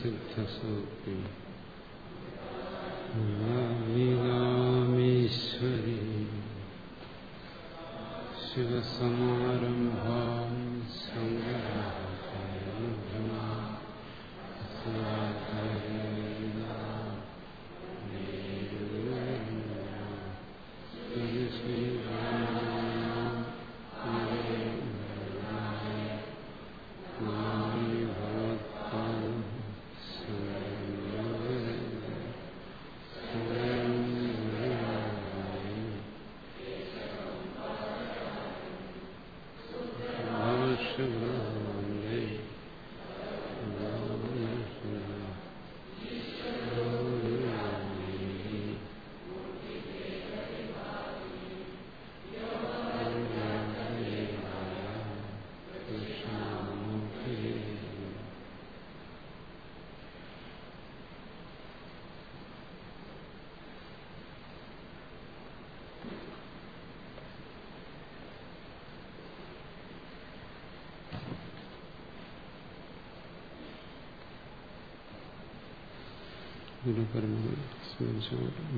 സിദ്ധസൂക്തി ഗീതാമീശ്വരി ശിവസമാരംഭാം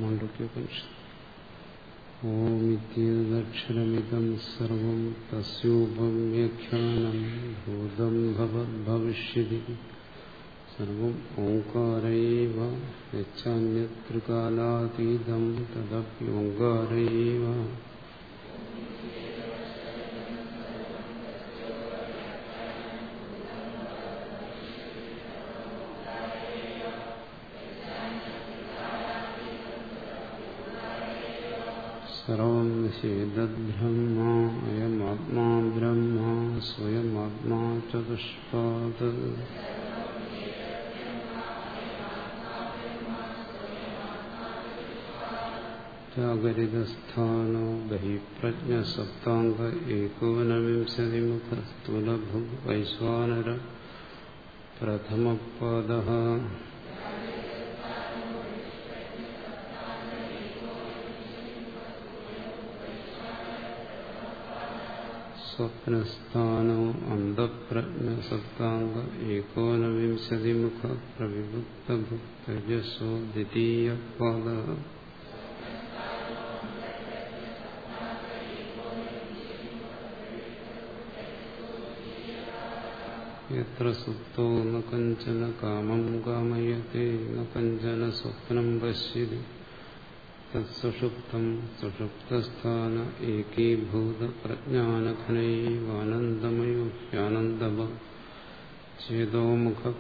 മാണ്ഡുക്യോപനിഷത്ത് ഓമിത്യക്ഷരമിതം സർവം തസ്യോപവ്യാഖ്യാനം ഭൂതം ഭവിഷ്യതി സർവം ഓങ്കാരൈവ യച്ഛാന്യത്രികാലാതീതം തദപ്യോങ്കാരൈവ സർവം ചേതദ്ബ്രഹ്മ അയമാത്മാ ബ്രഹ്മ സ്വയമാത്മാ ചതുഷ്പാദ ജാഗരിതസ്ഥാനോ ബഹിപ്രജ്ഞസപ്താംഗ ഏകോനവിംശതിമുഖ സ്ഥൂലഭുഗ് വൈശ്വാനര പ്രഥമപാദ സ്വപ്നസ്ഥാനോ അന്ധപ്രജ്ഞസപ്താംഗ ഏകോനവിംശതിമുഖ പ്രവിഭക്തഭുക്തജസോ ദ്വിതീയപാദ യത്ര സുപ്തോ ന കഞ്ചന കാമം കാമയത്തെ ന കഞ്ചന സ്വപ്നം പശ്യതി തത്സുഷുപ്തം സുഷുപ്തസ്ഥാന ഏകീഭൂത പ്രജ്ഞാനഘനൈവാനന്ദമയോ ഹ്യാനന്ദവ ചേതോമുഖ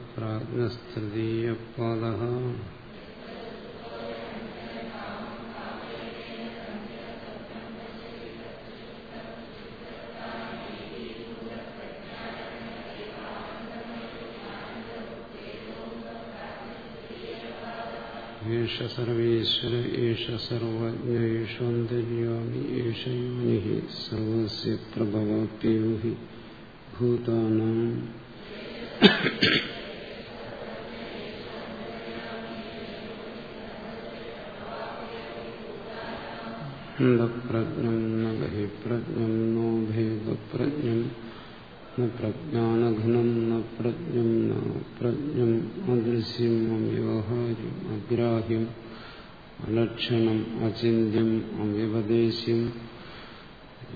ഏഷ സർവേശ്വര ഏഷ സർവജ്ഞ ഏഷോന്തര്യാമി ഏഷ യോനി സർവസ്യ പ്രഭവാപ്യോ ഹി ഭൂതാനാം. പ്രജ്ഞം ന ബഹിപ്രജ്ഞം നോ ഭേദപ്രജ്ഞം പ്രജ്ഞാനഘനം ന പ്രജ്ഞം ന പ്രജ്ഞം അദൃശ്യം അവ്യവഹാര്യം അഗ്രാഹ്യം അലക്ഷണം അചിന്യം അവ്യപദേശം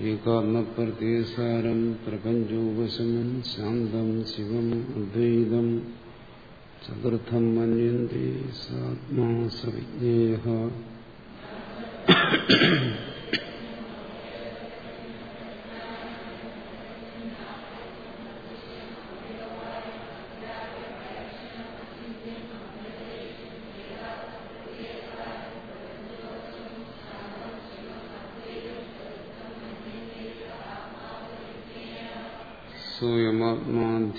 ഏകാത്മപ്രത്യസാരം പ്രപഞ്ചോപശമം ശാന്തം ശിവം അദ്വൈതം ചതുർത്ഥം മന്യന്തി സാത്മാ സവിജ്ഞേയ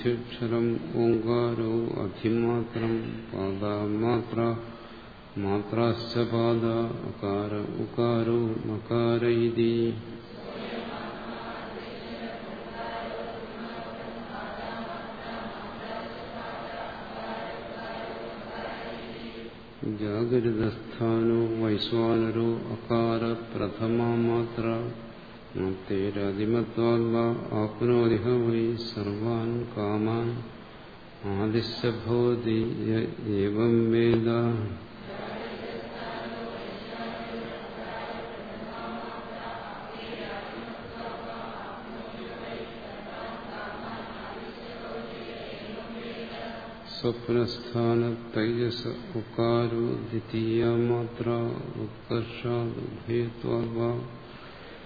സ്വയമാത്മാധ്യക്ഷരം ഓങ്കാരോ അധിമാത്രം പാദമാത്ര മാത്രാശ്ച പാദ അകാര ഉകാരോ മകാര ഇതി ജാഗരിതസ്ഥാനോ വൈശ്വാനരോ അകാര പ്രഥമാ മാത്ര തേരതിമത്വാത്മാ ആപ്നോതിഹ വൈ സർവാൻ കാമാൻ ആദിശഭൂതി ഏവം വേദ സ്വപ്നസ്ഥാന തൈജസ ഉക്കാരോ ദ്വിതീയ മാത്ര ഉത്കർഷാദുഭയത്വാ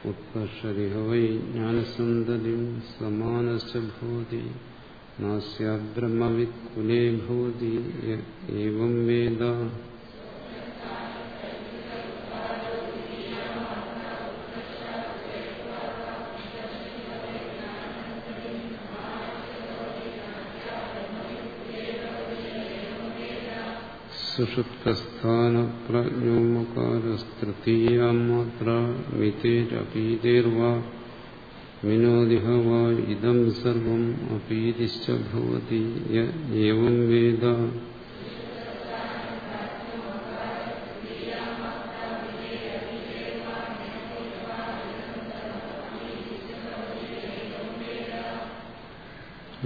ഉത്കർഷരിഹ വൈ ജ്ഞാനസന്തതി സമാനശ്ച ഭൂതി നാസ്യാത് ബ്രഹ്മവിത് കുലേ ഭൂതി ഏവം വേദ സുഷുപ്തസ്ഥാനപ്രജ്ഞോമകാരസ്തൃതീയ മാത്ര മിതേരപീതേർവാ വിനോദിഹ വാ ഇതം സർവം അപീതിശ്ച ഭവതി യേവം വേദ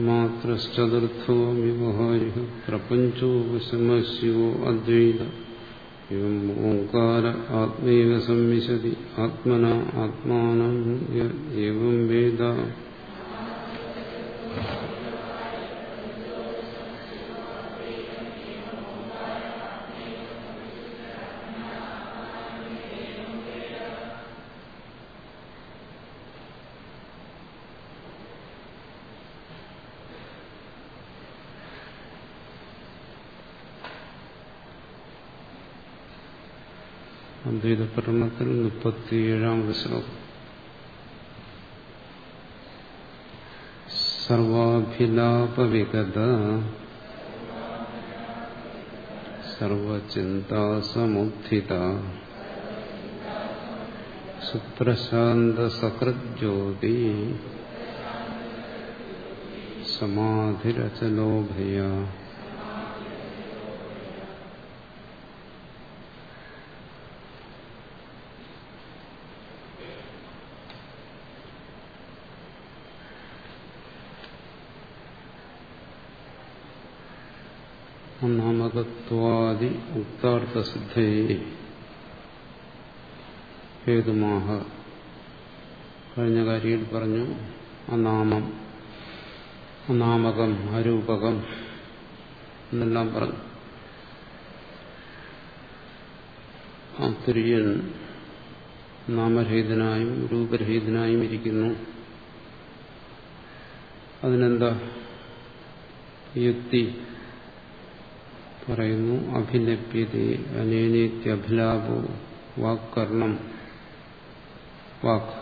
മാത്രശ്ചതുർത്ഥോ വ്യവഹാരി പ്രപഞ്ചോ വശമസ്യോ അദ്വൈത എവം ഓങ്കാര ആത്മൈവ സംവിശതി ആത്മന ആത്മാനം വേദ അദ്വൈത പഠനത്തിൽ മുപ്പത്തിയേഴാമത് ശ്ലോകം. സർവാഭിലാപവിഗത സർവചിന്താസമുദ്ധിത സുപ്രശാന്തസകൃജ്യോതി സമാധിരചലോഭയ ഒന്നാമകത്വാദി ഉക്താർത്ഥസിദ്ധയെ ഹേതുമാഹ കഴിഞ്ഞ കാര്യയിൽ പറഞ്ഞു അനാമം. അനാമകം അരൂപകം എന്നെല്ലാം പറഞ്ഞു. ആ തുര്യൻ നാമരഹിതനായും രൂപരഹിതനായും ഇരിക്കുന്നു. അതിനെന്താ? യുക്തി. പറയുന്നു അഭിലപ്യതേ അനേനേത്യഭിലാപോ വാക്കർണം വാക്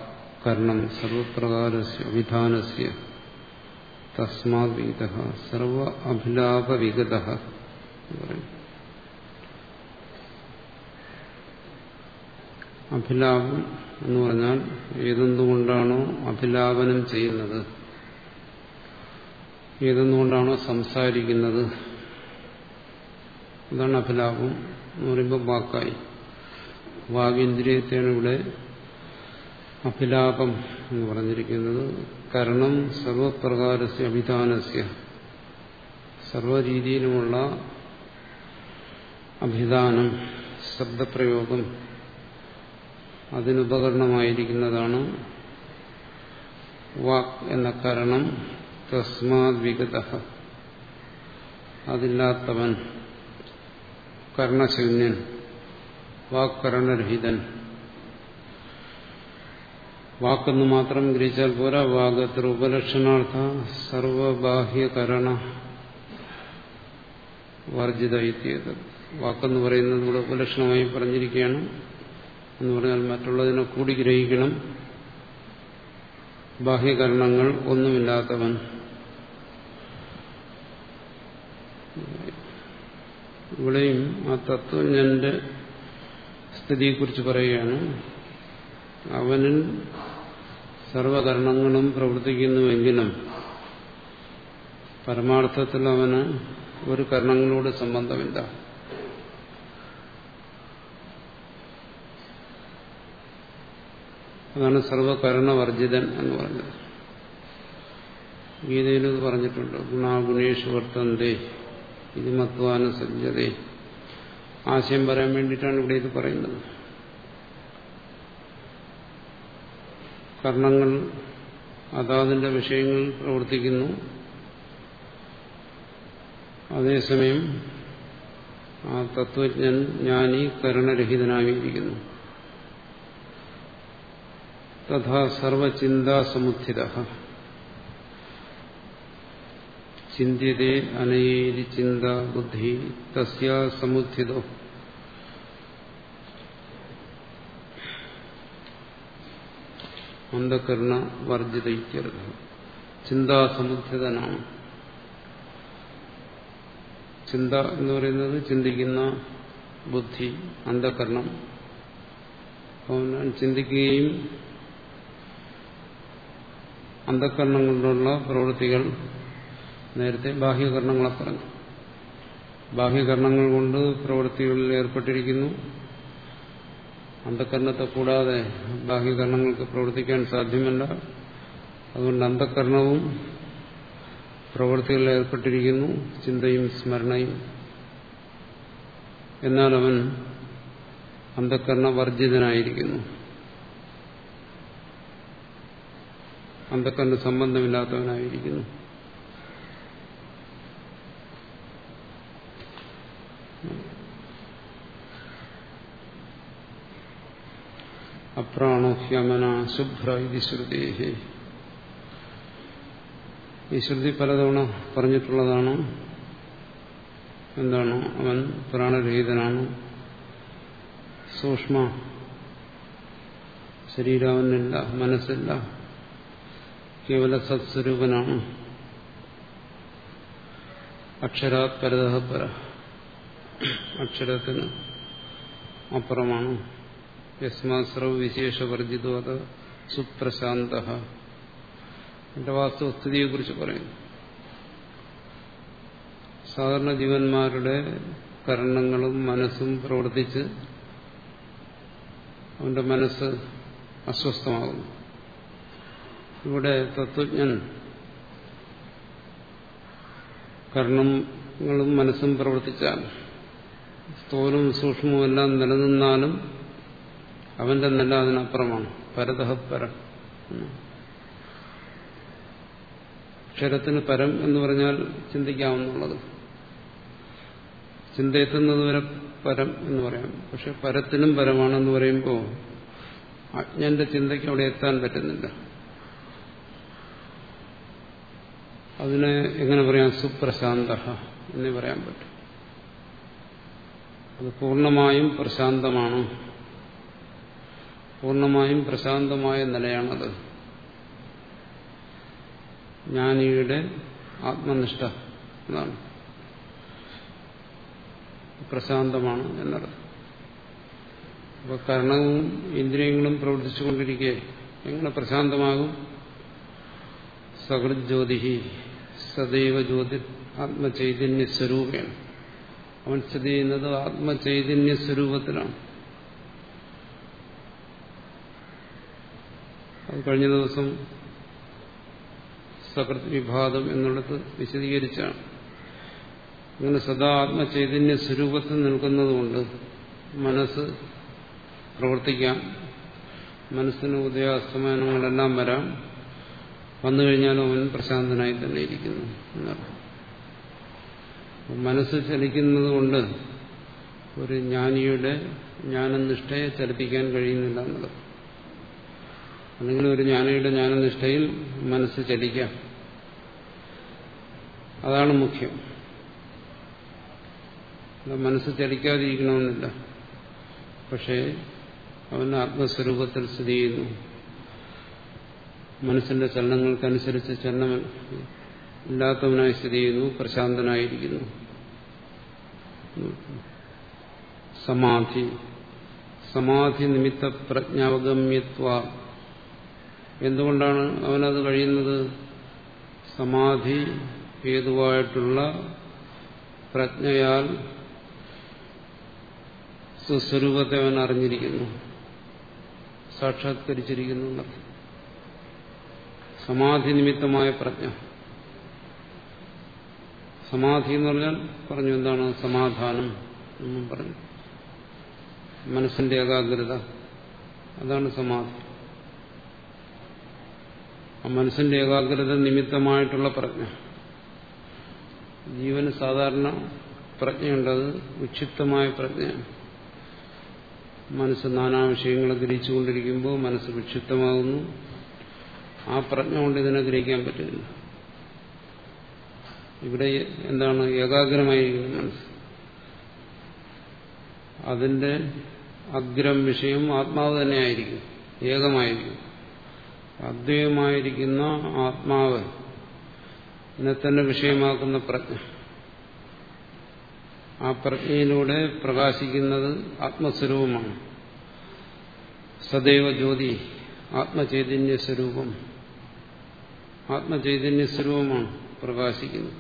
കർണം സർവപ്രകാരസ്യ വിധാനസ്യ തസ്മാത് സർവ അഭിലാപവിഗത അഭിലാപം എന്ന് പറഞ്ഞാൽ ഏതെന്തുകൊണ്ടാണോ അഭിലാപനം ചെയ്യുന്നത് ഏതെന്നുകൊണ്ടാണോ സംസാരിക്കുന്നത് അതാണ് അഭിലാപം എന്ന് പറയുമ്പോൾ വാക്കായി വാഗേന്ദ്രിയത്തെയാണ് ഇവിടെ അഭിലാപം എന്ന് പറഞ്ഞിരിക്കുന്നത്. കരണം സർവപ്രകാരസ്യ അഭിധാനസ്യ സർവരീതിയിലുമുള്ള അഭിധാനം ശബ്ദപ്രയോഗം അതിനുപകരണമായിരിക്കുന്നതാണ് വാക് എന്ന കരണം. തസ്മാത് വിഗത. അതില്ലാത്തവൻ കർണശൂന്യൻ വാക്കരണരഹിതൻ വാക്കെന്ന് മാത്രം ഗ്രഹിച്ചാൽ പോരാ വാഗത്ര ഉപലക്ഷണാർത്ഥ സർവബാഹ്യകരണ വർജിത എത്തിയത് വാക്കെന്ന് പറയുന്നത് ഇവിടെ ഉപലക്ഷണമായി പറഞ്ഞിരിക്കുകയാണ്। എന്ന് പറഞ്ഞാൽ മറ്റുള്ളതിനെ കൂടി ഗ്രഹിക്കണം। ബാഹ്യകരണങ്ങൾ ഒന്നുമില്ലാത്തവൻ. ഇവിടെയും ആ തത്വജ്ഞന്റെ സ്ഥിതിയെക്കുറിച്ച് പറയുകയാണ്. അവനിൽ സർവകരണങ്ങളും പ്രവർത്തിക്കുന്നുവെങ്കിലും പരമാർത്ഥത്തിൽ അവന് ഒരു കരണങ്ങളോട് സംബന്ധമില്ല. അതാണ് സർവകരണവർജിതൻ എന്ന് പറഞ്ഞത് ഗീതയിൽ പറഞ്ഞിട്ടുണ്ട്. ഗുണാഗുണേഷു വർത്തന്തേ. ഇത് മത്വാന സജ്ജതേ. ആശയം പറയാൻ വേണ്ടിയിട്ടാണ് ഇവിടെ ഇത് പറയുന്നത്. കർണങ്ങൾ അതാതിന്റെ വിഷയങ്ങൾ പ്രവർത്തിക്കുന്നു. അതേസമയം ആ തത്വജ്ഞൻ ജ്ഞാനി കരണരഹിതനായിരിക്കുന്നു. തഥാ സർവചിന്താസമുത്ഥിത ചിന്തിയതേ അനയേരി ചിന്ത ബുദ്ധി തസ്യ സമുത്ഥിതോ അന്ധകരണ വർജിത ഇത്യർത്ഥ ചിന്താസമുദ്ധിതനാണ് ചിന്ത എന്ന് പറയുന്നത് ചിന്തിക്കുന്ന ബുദ്ധി അന്ധകരണം ചിന്തിക്കുകയും അന്ധകരണം കൊണ്ടുള്ള പ്രവൃത്തികൾ നേരത്തെ ബാഹ്യകരണങ്ങളെ പറഞ്ഞു. ബാഹ്യകരണങ്ങൾ കൊണ്ട് പ്രവൃത്തികളിൽ ഏർപ്പെട്ടിരിക്കുന്നു. അന്ധകരണത്തെ കൂടാതെ ബാഹ്യകരണങ്ങൾക്ക് പ്രവർത്തിക്കാൻ സാധ്യമല്ല. അതുകൊണ്ട് അന്ധകരണവും പ്രവൃത്തികളിൽ ഏർപ്പെട്ടിരിക്കുന്നു. ചിന്തയും സ്മരണയും. എന്നാൽ അവൻ അന്ധകരണവർജിതനായിരിക്കുന്നു അന്ധകരണ സംബന്ധമില്ലാത്തവനായിരിക്കുന്നു. അപ്രാണോ ഹ്യമന ശുഭ്ര ഇത് ശ്രുതേഹേ ഈ ശ്രുതി പലതവണ പറഞ്ഞിട്ടുള്ളതാണ്. എന്താണ്? അവൻ പ്രാണരഹിതനാണ്. സൂക്ഷ്മ ശരീരാവനില്ല മനസ്സില്ല. കേവല സത്സ്വരൂപനാണ്. അക്ഷരാത് പരതഃ പര. അക്ഷരത്തിന് അപ്പുറമാണ്. യസ്മാസ്രവ വിശേഷവർജിതോ അത് സുപ്രശാന്ത എന്റെ വാസ്തവസ്ഥിതിയെക്കുറിച്ച് പറയുന്നു. സാധാരണ ജീവന്മാരുടെ കരണങ്ങളും മനസ്സും പ്രവർത്തിച്ച് അവന്റെ മനസ്സ് അസ്വസ്ഥമാകുന്നു. ഇവിടെ തത്വജ്ഞൻ കർണങ്ങളും മനസ്സും പ്രവർത്തിച്ചാൽ സ്ഥൂലവും സൂക്ഷ്മവും എല്ലാം നിലനിന്നാലും അവന്റെ നില അതിനപ്പുറമാണ്. പരതഃ പരം. അക്ഷരത്തിന് പരം എന്ന് പറഞ്ഞാൽ ചിന്തിക്കാവുന്നുള്ളത് ചിന്തയെത്തുന്നത് വരെ പരം എന്ന് പറയാം. പക്ഷെ പരത്തിനും പരമാണെന്ന് പറയുമ്പോൾ അജ്ഞന്റെ ചിന്തയ്ക്ക് അവിടെ എത്താൻ പറ്റുന്നില്ല. അതിനെ എങ്ങനെ പറയാം? സുപ്രശാന്ത എന്ന് പറയാൻ പറ്റും. അത് പൂർണമായും പ്രശാന്തമാണ്. പൂർണമായും പ്രശാന്തമായ നിലയാണത്. ജ്ഞാനിയുടെ ആത്മനിഷ്ഠ എന്നാണ്. പ്രശാന്തമാണ് എന്നർത്ഥം അപ്പൊ കരണവും ഇന്ദ്രിയങ്ങളും പ്രവർത്തിച്ചുകൊണ്ടിരിക്കെ എങ്ങനെ പ്രശാന്തമാകും? സകൃത് ജ്യോതി സദൈവ ജ്യോതി ആത്മചൈതന്യ സ്വരൂപേണ് അവൻ സ്ഥിതി ചെയ്യുന്നത് ആത്മചൈതന്യ സ്വരൂപത്തിലാണ് അത് കഴിഞ്ഞ ദിവസം സകൃത് വിഭാഗം എന്നുള്ളത് വിശദീകരിച്ചാണ്. അങ്ങനെ സദാ ആത്മചൈതന്യ സ്വരൂപത്തിൽ നിൽക്കുന്നതുകൊണ്ട് മനസ്സ് പ്രവർത്തിക്കാം. മനസ്സിന് ഉദയാസ്തമാനങ്ങളെല്ലാം വരാം. വന്നു കഴിഞ്ഞാലും അവൻ പ്രശാന്തനായി തന്നെ ഇരിക്കുന്നു എന്നർത്ഥം മനസ്സ് ചലിക്കുന്നത് കൊണ്ട് ഒരു ജ്ഞാനിയുടെ ജ്ഞാനനിഷ്ഠയെ ചലിപ്പിക്കാൻ കഴിയുന്നില്ല എന്നുള്ളത്. അല്ലെങ്കിൽ ഒരു ജ്ഞാനിയുടെ ജ്ഞാനനിഷ്ഠയിൽ മനസ്സ് ചലിക്കാം അതാണ് മുഖ്യം. മനസ്സ് ചലിക്കാതിരിക്കണമെന്നില്ല. പക്ഷേ അവൻ ആത്മസ്വരൂപത്തിൽ സ്ഥിതി ചെയ്യുന്നു. മനസ്സിന്റെ ചലനങ്ങൾക്കനുസരിച്ച് ചലനം ഇല്ലാത്തവനായി സ്ഥിതി ചെയ്യുന്നു പ്രശാന്തനായിരിക്കുന്നു. സമാധി. സമാധി നിമിത്ത പ്രജ്ഞാവഗമ്യത്വ എന്തുകൊണ്ടാണ് അവനത് കഴിയുന്നത്? സമാധി ഹേതുവായിട്ടുള്ള പ്രജ്ഞയാൽ സുസ്വരൂപത്തെ അവൻ അറിഞ്ഞിരിക്കുന്നു. സാക്ഷാത്കരിച്ചിരിക്കുന്നു സമാധി നിമിത്തമായ പ്രജ്ഞ. സമാധി എന്ന് പറഞ്ഞാൽ പറഞ്ഞു എന്താണ്? സമാധാനം എന്നും പറഞ്ഞു. മനസ്സിന്റെ ഏകാഗ്രത. അതാണ് സമാധി. മനസ്സിന്റെ ഏകാഗ്രത നിമിത്തമായിട്ടുള്ള പ്രജ്ഞ. ജീവന് സാധാരണ പ്രജ്ഞയുണ്ടത് വിക്ഷിപ്തമായ പ്രജ്ഞ. മനസ്സ് നാനാ വിഷയങ്ങളെ ഗ്രഹിച്ചുകൊണ്ടിരിക്കുമ്പോൾ മനസ്സ് വിക്ഷിപ്തമാകുന്നു ആ പ്രജ്ഞ കൊണ്ട് ഇതിനെ ഗ്രഹിക്കാൻ പറ്റില്ല ഇവിടെ എന്താണ് ഏകാഗ്രമായിരിക്കുന്നു മനസ്സ്. അതിന്റെ അഗ്രം വിഷയം ആത്മാവ് തന്നെയായിരിക്കും ഏകമായിരിക്കും. അദ്വൈതമായിരിക്കുന്ന ആത്മാവ്. എന്നെ തന്നെ വിഷയമാക്കുന്ന പ്രജ്ഞ. ആ പ്രജ്ഞയിലൂടെ പ്രകാശിക്കുന്നത് ആത്മസ്വരൂപമാണ്. സദൈവ ജ്യോതി ആത്മചൈതന്യ സ്വരൂപം. ആത്മചൈതന്യ സ്വരൂപമാണ് പ്രകാശിക്കുന്നത്.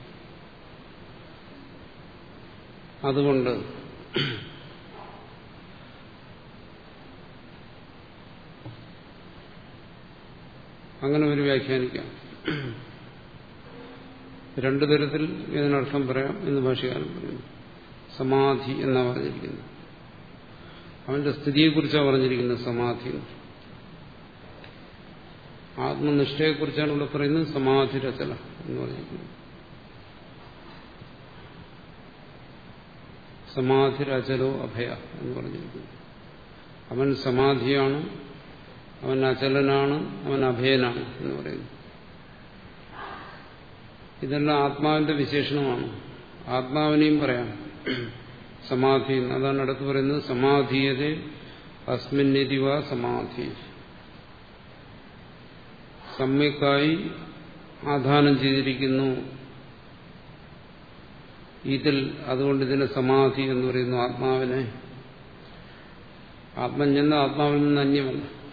അതുകൊണ്ട് അങ്ങനെ ഒരു വ്യാഖ്യാനിക്കാം. രണ്ടു തരത്തിൽ ഇതിനർത്ഥം പറയാം എന്ന് ഭാഷകാരൻ പറയുന്നു. സമാധി എന്നാ പറഞ്ഞിരിക്കുന്നത് അവന്റെ സ്ഥിതിയെക്കുറിച്ചാണ് പറഞ്ഞിരിക്കുന്നത് സമാധി ആത്മനിഷ്ഠയെക്കുറിച്ചാണ് ഇവിടെ പറയുന്നത് സമാധി രചന എന്ന് പറഞ്ഞിരിക്കുന്നത് സമാധിരചലോ അഭയ എന്ന് പറഞ്ഞിരിക്കുന്നു. അവൻ സമാധിയാണ് അവൻ അചലനാണ് അവൻ അഭയനാണ് എന്ന് പറയുന്നു. ഇതെല്ലാം ആത്മാവിന്റെ വിശേഷണമാണ്. ആത്മാവിനെയും പറയാം. സമാധി അതാണ് അടുത്ത് പറയുന്നത് സമാധിയത് അസ്മിന്നിതിവ സമാധി. സമ്യക്കായി ആധാനം ചെയ്തിരിക്കുന്നു. ഇതിൽ അതുകൊണ്ട് ഇതിനെ സമാധി എന്ന് പറയുന്നു ആത്മാവിനെ. ആത്മജ്ഞന്ന ആത്മാവിൽ നിന്ന് അന്യമല്ല.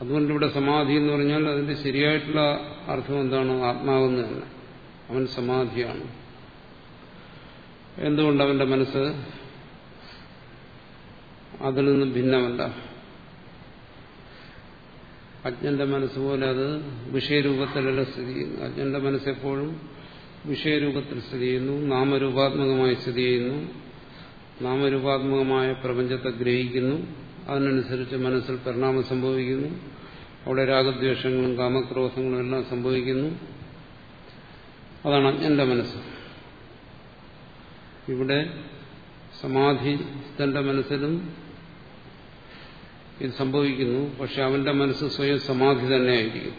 അതുകൊണ്ട് ഇവിടെ സമാധി എന്ന് പറഞ്ഞാൽ അതിന്റെ ശരിയായിട്ടുള്ള അർത്ഥം എന്താണ്? ആത്മാവെന്ന് തന്നെ അവൻ സമാധിയാണ്. എന്തുകൊണ്ട് അവന്റെ മനസ്സ് അതിൽ നിന്ന് ഭിന്നമല്ല? അജ്ഞന്റെ മനസ്സ് പോലെ അത് വിഷയരൂപത്തിലല്ല സ്ഥിതി ചെയ്യുന്നു അജ്ഞന്റെ മനസ്സെപ്പോഴും വിഷയരൂപത്തിൽ സ്ഥിതി ചെയ്യുന്നു നാമരൂപാത്മകമായി സ്ഥിതി ചെയ്യുന്നു നാമരൂപാത്മകമായ പ്രപഞ്ചത്തെ ഗ്രഹിക്കുന്നു. അതിനനുസരിച്ച് മനസ്സിൽ പരിണാമം സംഭവിക്കുന്നു. അവിടെ രാഗദ്വേഷങ്ങളും കാമക്രോധങ്ങളും എല്ലാം സംഭവിക്കുന്നു. അതാണ് അജ്ഞന്റെ മനസ്സ്. ഇവിടെ സമാധി തന്റെ മനസ്സിലും ഇത് സംഭവിക്കുന്നു. പക്ഷെ അവന്റെ മനസ്സ് സ്വയം സമാധി തന്നെയായിരിക്കും.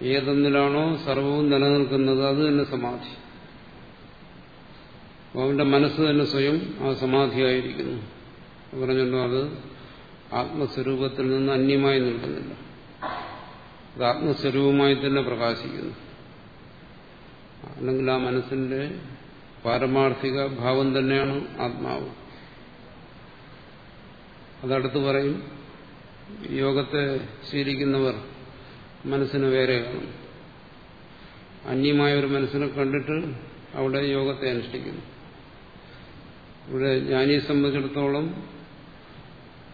ഏതൊന്നിലാണോ സർവവും നിലനിൽക്കുന്നത് അത് തന്നെ സമാധി. അവന്റെ മനസ്സ് തന്നെ സ്വയം ആ സമാധിയായിരിക്കുന്നു. പറഞ്ഞല്ലോ അത് ആത്മസ്വരൂപത്തിൽ നിന്ന് അന്യമായി നിൽക്കുന്നില്ല. അത് ആത്മസ്വരൂപമായി തന്നെ പ്രകാശിക്കുന്നു. അല്ലെങ്കിൽ ആ മനസ്സിന്റെ പാരമാർത്ഥിക ഭാവം തന്നെയാണ് ആത്മാവ്. അതടുത്ത് പറയും യോഗത്തെ ശീലിക്കുന്നവർ മനസ്സിന് വേറെ അന്യമായ ഒരു മനസ്സിനെ കണ്ടിട്ട് അവിടെ യോഗത്തെ അനുഷ്ഠിക്കുന്നു. ഇവിടെ ജ്ഞാനിയെ സംബന്ധിച്ചിടത്തോളം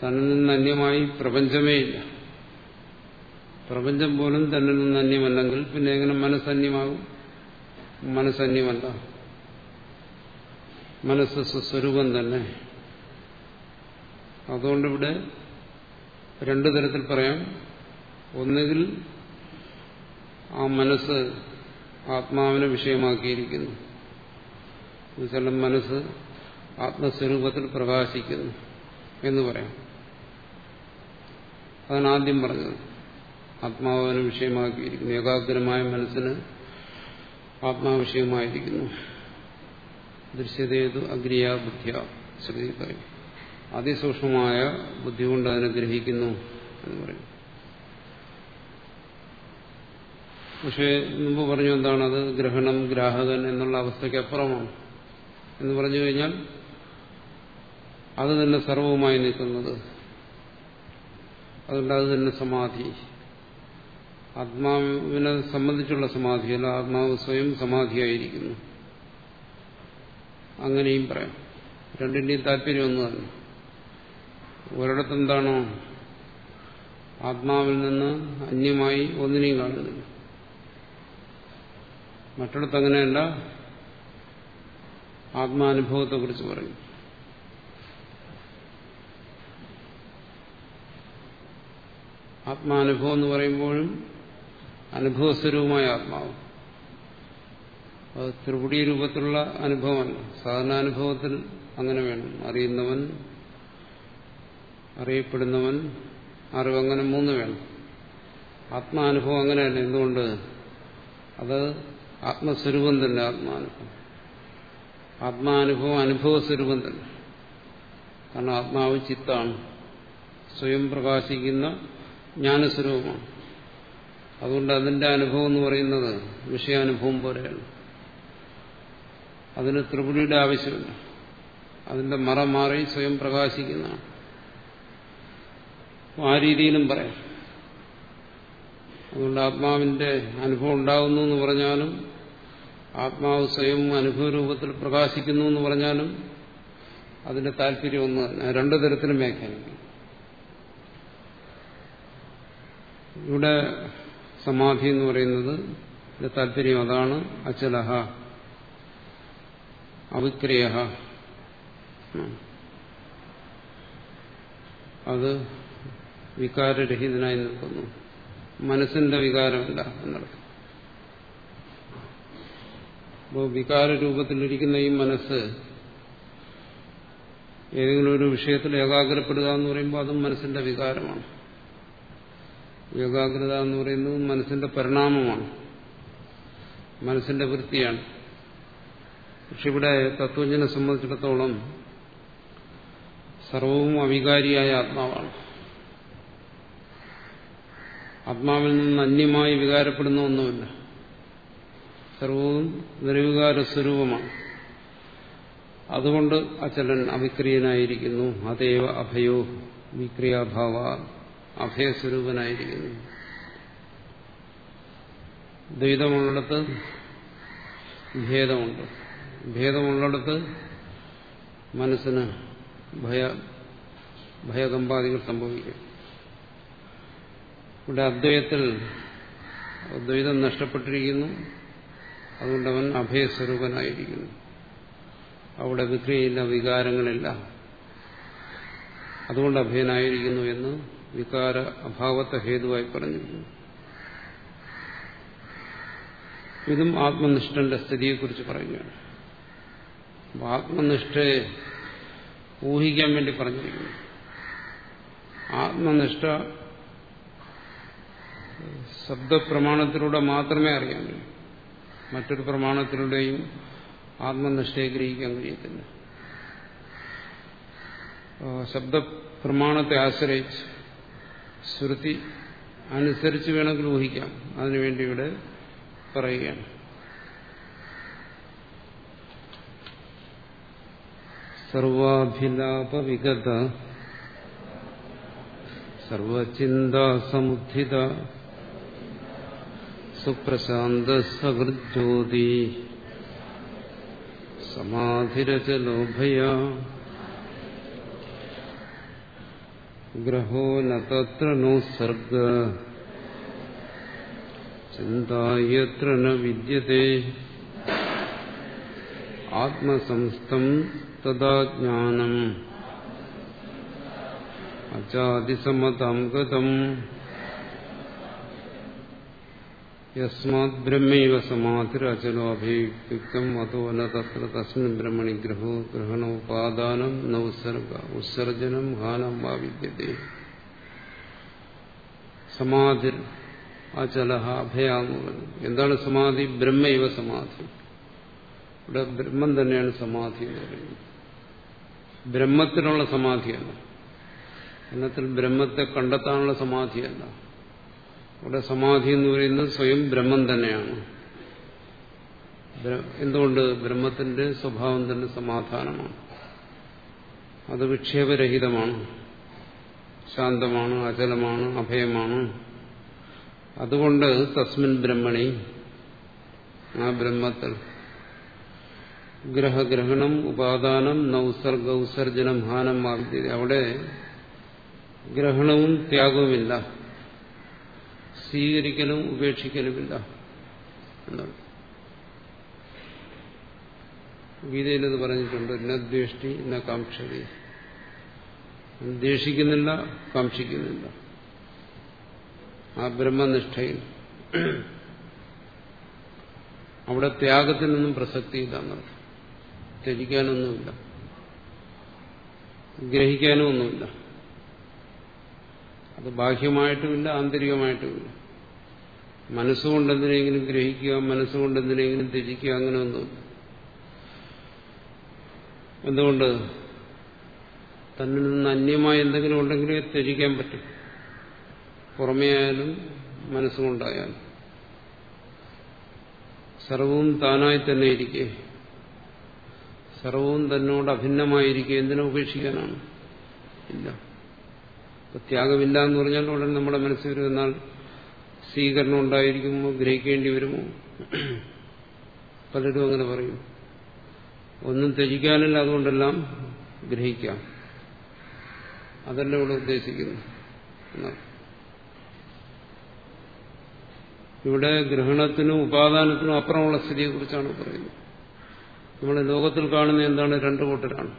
തന്നിൽ നിന്ന് അന്യമായി പ്രപഞ്ചമേ ഇല്ല. പ്രപഞ്ചം പോലും തന്നിൽ നിന്ന് അന്യമല്ലെങ്കിൽ പിന്നെ എങ്ങനെ മനസ്സന്യമാകും? മനസ്സന്യമല്ല. മനസ്സ് സ്വസ്വരൂപം തന്നെ. അതുകൊണ്ടിവിടെ രണ്ടു തരത്തിൽ പറയാം. ഒന്നുകിൽ ആ മനസ്സ് ആത്മാവിനെ വിഷയമാക്കിയിരിക്കുന്നു. മനസ്സ് ആത്മസ്വരൂപത്തിൽ പ്രകാശിക്കുന്നു എന്ന് പറയാം. അതാണ് ആദ്യം പറഞ്ഞത്. ആത്മാവിനെ വിഷയമാക്കിയിരിക്കുന്നു. ഏകാഗ്രമായ മനസ്സിന് ആത്മാവിഷയമായിരിക്കുന്നു. ദൃശ്യതേതു അഗ്രിയ ബുദ്ധിയ ശ്രുതി പറയും. അതിസൂക്ഷ്മമായ ബുദ്ധി കൊണ്ട് അതിനെ ഗ്രഹിക്കുന്നു എന്ന് പറയും. പക്ഷേ മുമ്പ് പറഞ്ഞു എന്താണത്? ഗ്രഹണം ഗ്രാഹകൻ എന്നുള്ള അവസ്ഥയ്ക്ക് അപ്പുറമാണ്. എന്ന് പറഞ്ഞു കഴിഞ്ഞാൽ അത് തന്നെ സർവവുമായി നിൽക്കുന്നത്. അതുകൊണ്ട് അത് തന്നെ സമാധി. ആത്മാവിനെ സംബന്ധിച്ചുള്ള സമാധിയല്ല ആത്മാവ് സ്വയം സമാധിയായിരിക്കുന്നു. അങ്ങനെയും പറയാം. രണ്ടിന്റെയും താല്പര്യം ഒന്ന് തന്നെ. ഒരിടത്തെന്താണോ ആത്മാവിൽ നിന്ന് അന്യമായി ഒന്നിനെയും കാണുന്നില്ല. മറ്റിടത്ത് അങ്ങനെയല്ല. ആത്മാനുഭവത്തെക്കുറിച്ച് പറയും. ആത്മാനുഭവം എന്ന് പറയുമ്പോഴും അനുഭവസ്വരൂപമായ ആത്മാവ്. അത് ത്രിപുടി രൂപത്തിലുള്ള അനുഭവമല്ല. സാധനാനുഭവത്തിൽ അങ്ങനെ വേണം. അറിയുന്നവൻ അറിയപ്പെടുന്നവൻ അറിവ് അങ്ങനെ മൂന്ന് വേണം. ആത്മാനുഭവം അങ്ങനെയല്ല. എന്തുകൊണ്ട്? അത് ആത്മസ്വരൂപം തന്നെ ആത്മാനുഭവം. ആത്മാനുഭവം അനുഭവസ്വരൂപം തന്നെ. കാരണം ആത്മാവ് ചിത്താണ്. സ്വയം പ്രകാശിക്കുന്ന ജ്ഞാനസ്വരൂപമാണ്. അതുകൊണ്ട് അതിന്റെ അനുഭവം എന്ന് പറയുന്നത് വിഷയാനുഭവം പോലെയാണ്. അതിന് ത്രിപുടിയുടെ ആവശ്യമില്ല. അതിന്റെ മറ മാറി സ്വയം പ്രകാശിക്കുന്നതാണ്. ആ രീതിയിലും പറയാം. അതുകൊണ്ട് ആത്മാവിന്റെ അനുഭവം ഉണ്ടാകുന്നു എന്ന് പറഞ്ഞാലും ആത്മാവ് സ്വയം അനുഭവ രൂപത്തിൽ പ്രകാശിക്കുന്നു എന്ന് പറഞ്ഞാലും അതിന്റെ താല്പര്യം ഒന്ന് രണ്ടു തരത്തിലും വ്യാഖ്യാനിക്കും. ഇവിടെ സമാധി എന്ന് പറയുന്നത് താല്പര്യം അതാണ്. അചലഹ അവിക്രിയ. അത് വികാരരഹിതനായി നിൽക്കുന്നു. മനസ്സിന്റെ വികാരമല്ല എന്നർത്ഥം. അപ്പോൾ വികാരരൂപത്തിലിരിക്കുന്ന ഈ മനസ്സ് ഏതെങ്കിലും ഒരു വിഷയത്തിൽ ഏകാഗ്രപ്പെടുക എന്ന് പറയുമ്പോൾ അതും മനസ്സിന്റെ വികാരമാണ്. ഏകാഗ്രത എന്ന് പറയുന്നത് മനസ്സിന്റെ പരിണാമമാണ്. മനസ്സിന്റെ വൃത്തിയാണ്. പക്ഷെ ഇവിടെ തത്വജ്ഞനെ സംബന്ധിച്ചിടത്തോളം സർവവും അവികാരിയായ ആത്മാവാണ്. ആത്മാവിൽ നിന്ന് അന്യമായി വികാരപ്പെടുന്ന ഒന്നുമില്ല. സർവവും നിരവികാര സ്വരൂപമാണ്. അതുകൊണ്ട് അചലൻ അവിക്രിയനായിരിക്കുന്നു അതേവ അഭയോ വിക്രിയാഭാവ അഭയസ്വരൂപനായിരിക്കുന്നു. ദ്വൈതമുള്ളിടത്ത് ഭേദമുണ്ട്. ഭേദമുള്ളിടത്ത് മനസ്സിന് ഭയ ഭയകമ്പാദികൾ സംഭവിക്കും. ഇവിടെ അദ്വൈതത്തിൽ ദ്വൈതം നഷ്ടപ്പെട്ടിരിക്കുന്നു. അതുകൊണ്ട് അവൻ അഭയസ്വരൂപനായിരിക്കുന്നു. അവിടെ വിക്രിയയില്ല വികാരങ്ങളില്ല. അതുകൊണ്ട് അഭയനായിരിക്കുന്നു എന്ന് വികാര അഭാവത്തെ ഹേതുവായി പറഞ്ഞിരിക്കുന്നു ഇതും ആത്മനിഷ്ഠന്റെ സ്ഥിതിയെക്കുറിച്ച് പറയുകയാണ്. ആത്മനിഷ്ഠയെ ഊഹിക്കാൻ വേണ്ടി പറഞ്ഞിരിക്കുന്നു. ആത്മനിഷ്ഠ ശബ്ദപ്രമാണത്തിലൂടെ മാത്രമേ അറിയാൻ കഴിയൂ. മറ്റൊരു പ്രമാണത്തിലൂടെയും ആത്മനിഷ്ഠയെ ഗ്രഹിക്കാൻ കഴിയത്തില്ല. ശബ്ദപ്രമാണത്തെ ആശ്രയിച്ച് ശ്രുതി അനുസരിച്ച് വേണമെങ്കിൽ ഊഹിക്കാം. അതിനുവേണ്ടി ഇവിടെ പറയുകയാണ്. സർവാഭിലാപവിഗത സർവചിന്താസമുദ്ധിത സുപ്രശാന്ത സഹൃജ്യോതി സമാധിരചലോഭയ ഗ്രഹോ നത്ര നോ സർഗ ചിന്തായത്ര ന വിദ്യത്തെ ആത്മസംസ്ഥം തഥാ ജ്ഞാനം അജാതിസമതം ഗതം ബ്രഹ്മൈവ ബ്രഹ്മണി ഗ്രഹോ വാ എന്താണ് സമാധി ബ്രഹ്മൈവ സമാധി ഇവിടെ ബ്രഹ്മം തന്നെയാണ് സമാധി എന്ന് പറയുന്നത്। ബ്രഹ്മത്തിനുള്ള സമാധിയല്ല എന്നത്തിൽ ബ്രഹ്മത്തെ കണ്ടെത്താനുള്ള സമാധിയല്ല ഇവിടെ സമാധി എന്ന് പറയുന്നത് സ്വയം ബ്രഹ്മം തന്നെയാണ്. എന്തുകൊണ്ട്? ബ്രഹ്മത്തിന്റെ സ്വഭാവം തന്നെ സമാധാനമാണ്. അത് വിക്ഷേപരഹിതമാണ്. ശാന്തമാണ് അചലമാണ് അഭയമാണ്. അതുകൊണ്ട് തസ്മിൻ ബ്രഹ്മണി ആ ബ്രഹ്മത്തിൽ. ഗ്രഹഗ്രഹണം ഉപാദാനം നൗസർഗ ഉസർജനം ഹാനം അവിടെ ഗ്രഹണവും ത്യാഗവുമില്ല. സ്വീകരിക്കലും ഉപേക്ഷിക്കലുമില്ല എന്നാണ്. ഗീതയിൽ ഇത് പറഞ്ഞിട്ടുണ്ട് നദ്വേഷ്ടി ദ്വേഷ്ടി ന കാക്ഷതി. ദ്വേഷിക്കുന്നില്ല കാക്ഷിക്കുന്നില്ല. ആ ബ്രഹ്മനിഷ്ഠയിൽ അവിടെ ത്യാഗത്തിൽ നിന്നും പ്രസക്തിയില്ല എന്നർത്ഥം ത്യജിക്കാനൊന്നുമില്ല. ഗ്രഹിക്കാനും ഒന്നുമില്ല അത് ബാഹ്യമായിട്ടുമില്ല ആന്തരികമായിട്ടുമില്ല. മനസ്സുകൊണ്ട് എന്തിനെങ്കിലും ഗ്രഹിക്കുക മനസ്സുകൊണ്ട് എന്തിനെങ്കിലും ത്യജിക്കുക അങ്ങനെ ഒന്നും. എന്തുകൊണ്ട്? തന്നിൽ നിന്ന് അന്യമായ എന്തെങ്കിലും ഉണ്ടെങ്കിലേ ത്യജിക്കാൻ പറ്റും. പുറമേ ആയാലും മനസ്സുകൊണ്ടായാലും. സർവവും താനായി തന്നെ ഇരിക്കെ. സർവവും തന്നോട് അഭിന്നമായിരിക്കെ. എന്തിനെ ഉപേക്ഷിക്കാനാണ്? ഇല്ല. ത്യാഗമില്ല എന്ന് പറഞ്ഞാൽ ഉടൻ നമ്മുടെ മനസ്സിൽ വരും എന്നാൽ സ്വീകരണം ഉണ്ടായിരിക്കുമോ? ഗ്രഹിക്കേണ്ടി വരുമോ? പലരും അങ്ങനെ പറയും. ഒന്നും ത്യജിക്കാനില്ല അതുകൊണ്ടെല്ലാം ഗ്രഹിക്കാം. അതല്ല ഇവിടെ ഉദ്ദേശിക്കുന്നു ഇവിടെ ഗ്രഹണത്തിനും ഉപാദാനത്തിനും അപ്പുറമുള്ള സ്ഥിതിയെക്കുറിച്ചാണ് പറയുന്നത്. നമ്മൾ ലോകത്തിൽ കാണുന്ന എന്താണ്? രണ്ടു കൂട്ടരാണ്.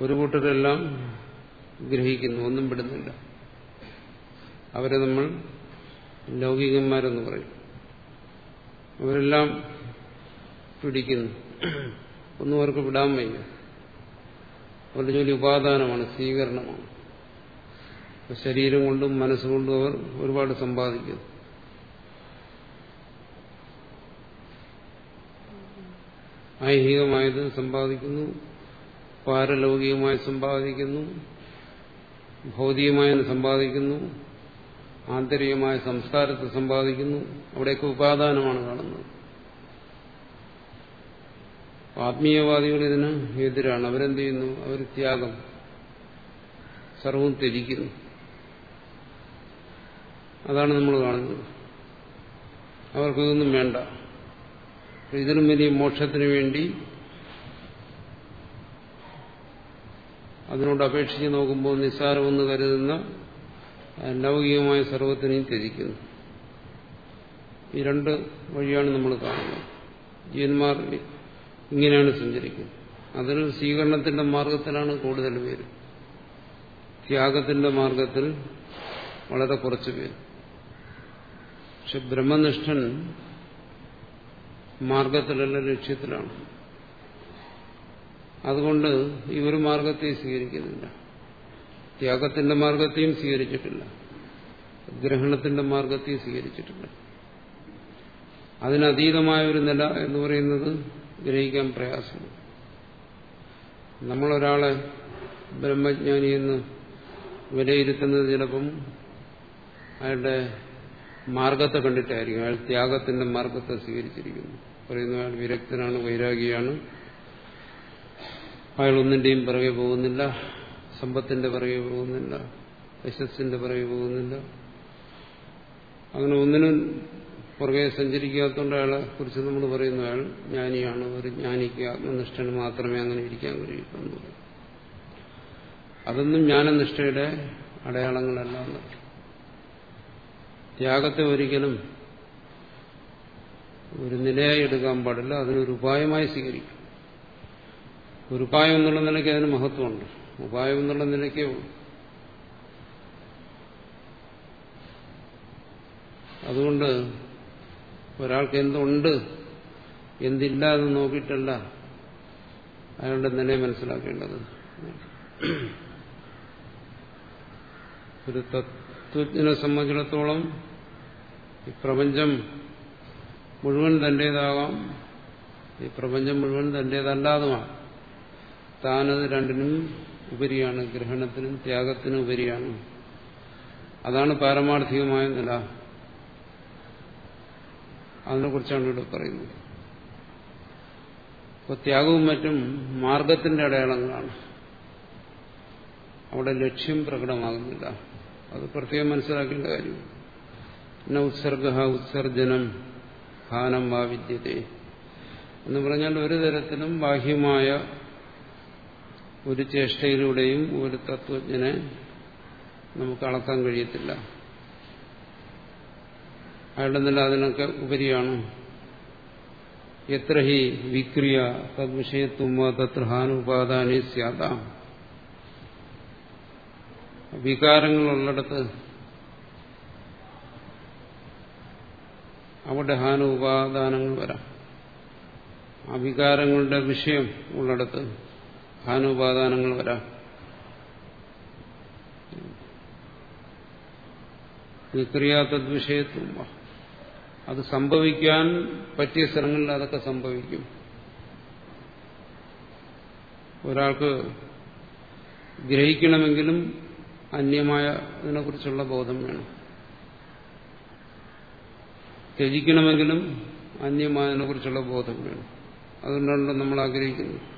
ഒരു കൂട്ടരെല്ലാം ഗ്രഹിക്കുന്നു ഒന്നും വിടുന്നില്ല. അവരെ നമ്മൾ ലൗകികന്മാരെന്ന് പറയും. അവരെല്ലാം പിടിക്കുന്നു. ഒന്നും അവർക്ക് വിടാൻ വയ്യ. അവരുടെ ജോലി ഉപാദാനമാണ് സ്വീകരണമാണ്. ശരീരം കൊണ്ടും മനസ്സുകൊണ്ടും അവർ ഒരുപാട് സമ്പാദിക്കുന്നു. ഐഹികമായത് സമ്പാദിക്കുന്നു പാരലൗകികമായി സമ്പാദിക്കുന്നു ഭൗതികമായി സമ്പാദിക്കുന്നു ആന്തരികമായ സംസ്കാരത്തെ സമ്പാദിക്കുന്നു. അവിടെയൊക്കെ ഉപാദാനമാണ് കാണുന്നത്. ആത്മീയവാദികൾ ഇതിന് എതിരാണ്. അവരെന്ത് ചെയ്യുന്നു? അവർ ത്യാഗം. സർവം ത്യജിക്കുന്നു. അതാണ് നമ്മൾ കാണുന്നത്. അവർക്കിതൊന്നും വേണ്ട. ഇതിനും വലിയ മോക്ഷത്തിന് വേണ്ടി അതിനോട് അപേക്ഷിച്ച് നോക്കുമ്പോൾ നിസ്സാരമെന്ന് കരുതുന്ന ലൗകികമായ സർവത്തിനെയും ത്യജിക്കുന്നു. ഈ രണ്ട് വഴിയാണ് നമ്മൾ കാണുന്നത്. ജീവന്മാർ ഇങ്ങനെയാണ് സഞ്ചരിക്കുന്നത്. അതിൽ സ്വീകരണത്തിന്റെ മാർഗത്തിലാണ് കൂടുതൽ പേര്. ത്യാഗത്തിന്റെ മാർഗത്തിൽ വളരെ കുറച്ച് പേര്. പക്ഷെ ബ്രഹ്മനിഷ്ഠൻ മാർഗത്തിലല്ല ലക്ഷ്യത്തിലാണ്. അതുകൊണ്ട് ഈ ഒരു മാർഗത്തെ സ്വീകരിക്കുന്നില്ല. ത്യാഗത്തിന്റെ മാർഗത്തെയും സ്വീകരിച്ചിട്ടില്ല. ഗ്രഹണത്തിന്റെ മാർഗത്തെയും സ്വീകരിച്ചിട്ടില്ല. അതിനതീതമായ ഒരു നില എന്ന് പറയുന്നത് ഗ്രഹിക്കാൻ പ്രയാസമാണ്. നമ്മളൊരാളെ ബ്രഹ്മജ്ഞാനി എന്ന് വിലയിരുത്തുന്നത് ചിലപ്പം അയാളുടെ മാർഗത്തെ കണ്ടിട്ടായിരിക്കും. അയാൾ ത്യാഗത്തിന്റെ മാർഗത്തെ സ്വീകരിച്ചിരിക്കുന്നു. പറയുന്ന അയാൾ വിരക്തനാണ് വൈരാഗിയാണ്. അയാൾ ഒന്നിന്റെയും പിറകെ പോകുന്നില്ല. സമ്പത്തിന്റെ പിറകെ പോകുന്നില്ല. യശസ്സിന്റെ പിറകെ പോകുന്നില്ല. അങ്ങനെ ഒന്നിനും പുറകെ സഞ്ചരിക്കാത്തതുകൊണ്ട് അയാളെ കുറിച്ച് നമ്മൾ പറയുന്നു അയാൾ ജ്ഞാനിയാണ്. ഒരു ജ്ഞാനിക്ക് ആത്മനിഷ്ഠന് മാത്രമേ അങ്ങനെ ഇരിക്കാൻ കഴിയൂ അതൊന്നും ജ്ഞാനനിഷ്ഠയുടെ അടയാളങ്ങളല്ല ത്യാഗത്തെ ഒരിക്കലും ഒരു നിലയായി എടുക്കാൻ പാടില്ല. അതിനൊരു ഉപായമായി സ്വീകരിക്കും. ഒരു ഉപായം എന്നുള്ള നിലയ്ക്ക് അതിന് മഹത്വമുണ്ട്. ഉപായം എന്നുള്ള നിലയ്ക്കേ അതുകൊണ്ട് ഒരാൾക്ക് എന്തുണ്ട് എന്തില്ല എന്ന് നോക്കിയിട്ടല്ല അയാളുടെ നില മനസ്സിലാക്കേണ്ടത്. ഒരു തത്വജ്ഞനെ സംബന്ധിച്ചിടത്തോളം ഈ പ്രപഞ്ചം മുഴുവൻ തന്റേതാകാം ഈ പ്രപഞ്ചം മുഴുവൻ തന്റേതല്ലാതുമാണ്. താനത് രണ്ടിനും ഉപരിയാണ് ഗ്രഹണത്തിനും ത്യാഗത്തിനും ഉപരിയാണ്. അതാണ് പാരമാർത്ഥികമായ നില. അതിനെക്കുറിച്ചാണ് ഇവിടെ പറയുന്നത്. അപ്പോൾ ത്യാഗവും മറ്റും മാർഗത്തിന്റെ അടയാളങ്ങളാണ്. അവിടെ ലക്ഷ്യം പ്രകടമാകുന്നില്ല. അത് പ്രത്യേകം മനസ്സിലാക്കേണ്ട കാര്യം. പിന്നെ ഉത്സർഗ ഉത്സർജനം ഹാനം വാ വിദ്യതേ. എന്ന് പറഞ്ഞാൽ ഒരു തരത്തിലും ബാഹ്യമായ ഒരു ചേഷ്ടയിലൂടെയും ഒരു തത്വജ്ഞനെ നമുക്ക് അളക്കാൻ കഴിയത്തില്ല. അയാളുടെ നില അതിനൊക്കെ ഉപരിയാണ്. എത്ര ഹി വിക്രിയ തദ്വിഷയത്വം തത്ര ഹാനുപാദാനി സ്യാതാം. വികാരങ്ങളുള്ളിടത്ത് അവിടെ ഹാനുപാദാനങ്ങൾ വരാം. ആ വികാരങ്ങളുടെ വിഷയം ഉള്ളിടത്ത് ഹാനുപാദാനങ്ങൾ വരാം. വിക്രിയാത്തദ്വിഷയത്വം അത് സംഭവിക്കാൻ പറ്റിയ സ്ഥലങ്ങളിൽ അതൊക്കെ സംഭവിക്കും. ഒരാൾക്ക് ഗ്രഹിക്കണമെങ്കിലും അന്യമായ ഇതിനെക്കുറിച്ചുള്ള ബോധം വേണം. ത്യജിക്കണമെങ്കിലും അന്യമായതിനെക്കുറിച്ചുള്ള ബോധം വേണം. അതുകൊണ്ടാണല്ലോ നമ്മൾ ആഗ്രഹിക്കുന്നത്.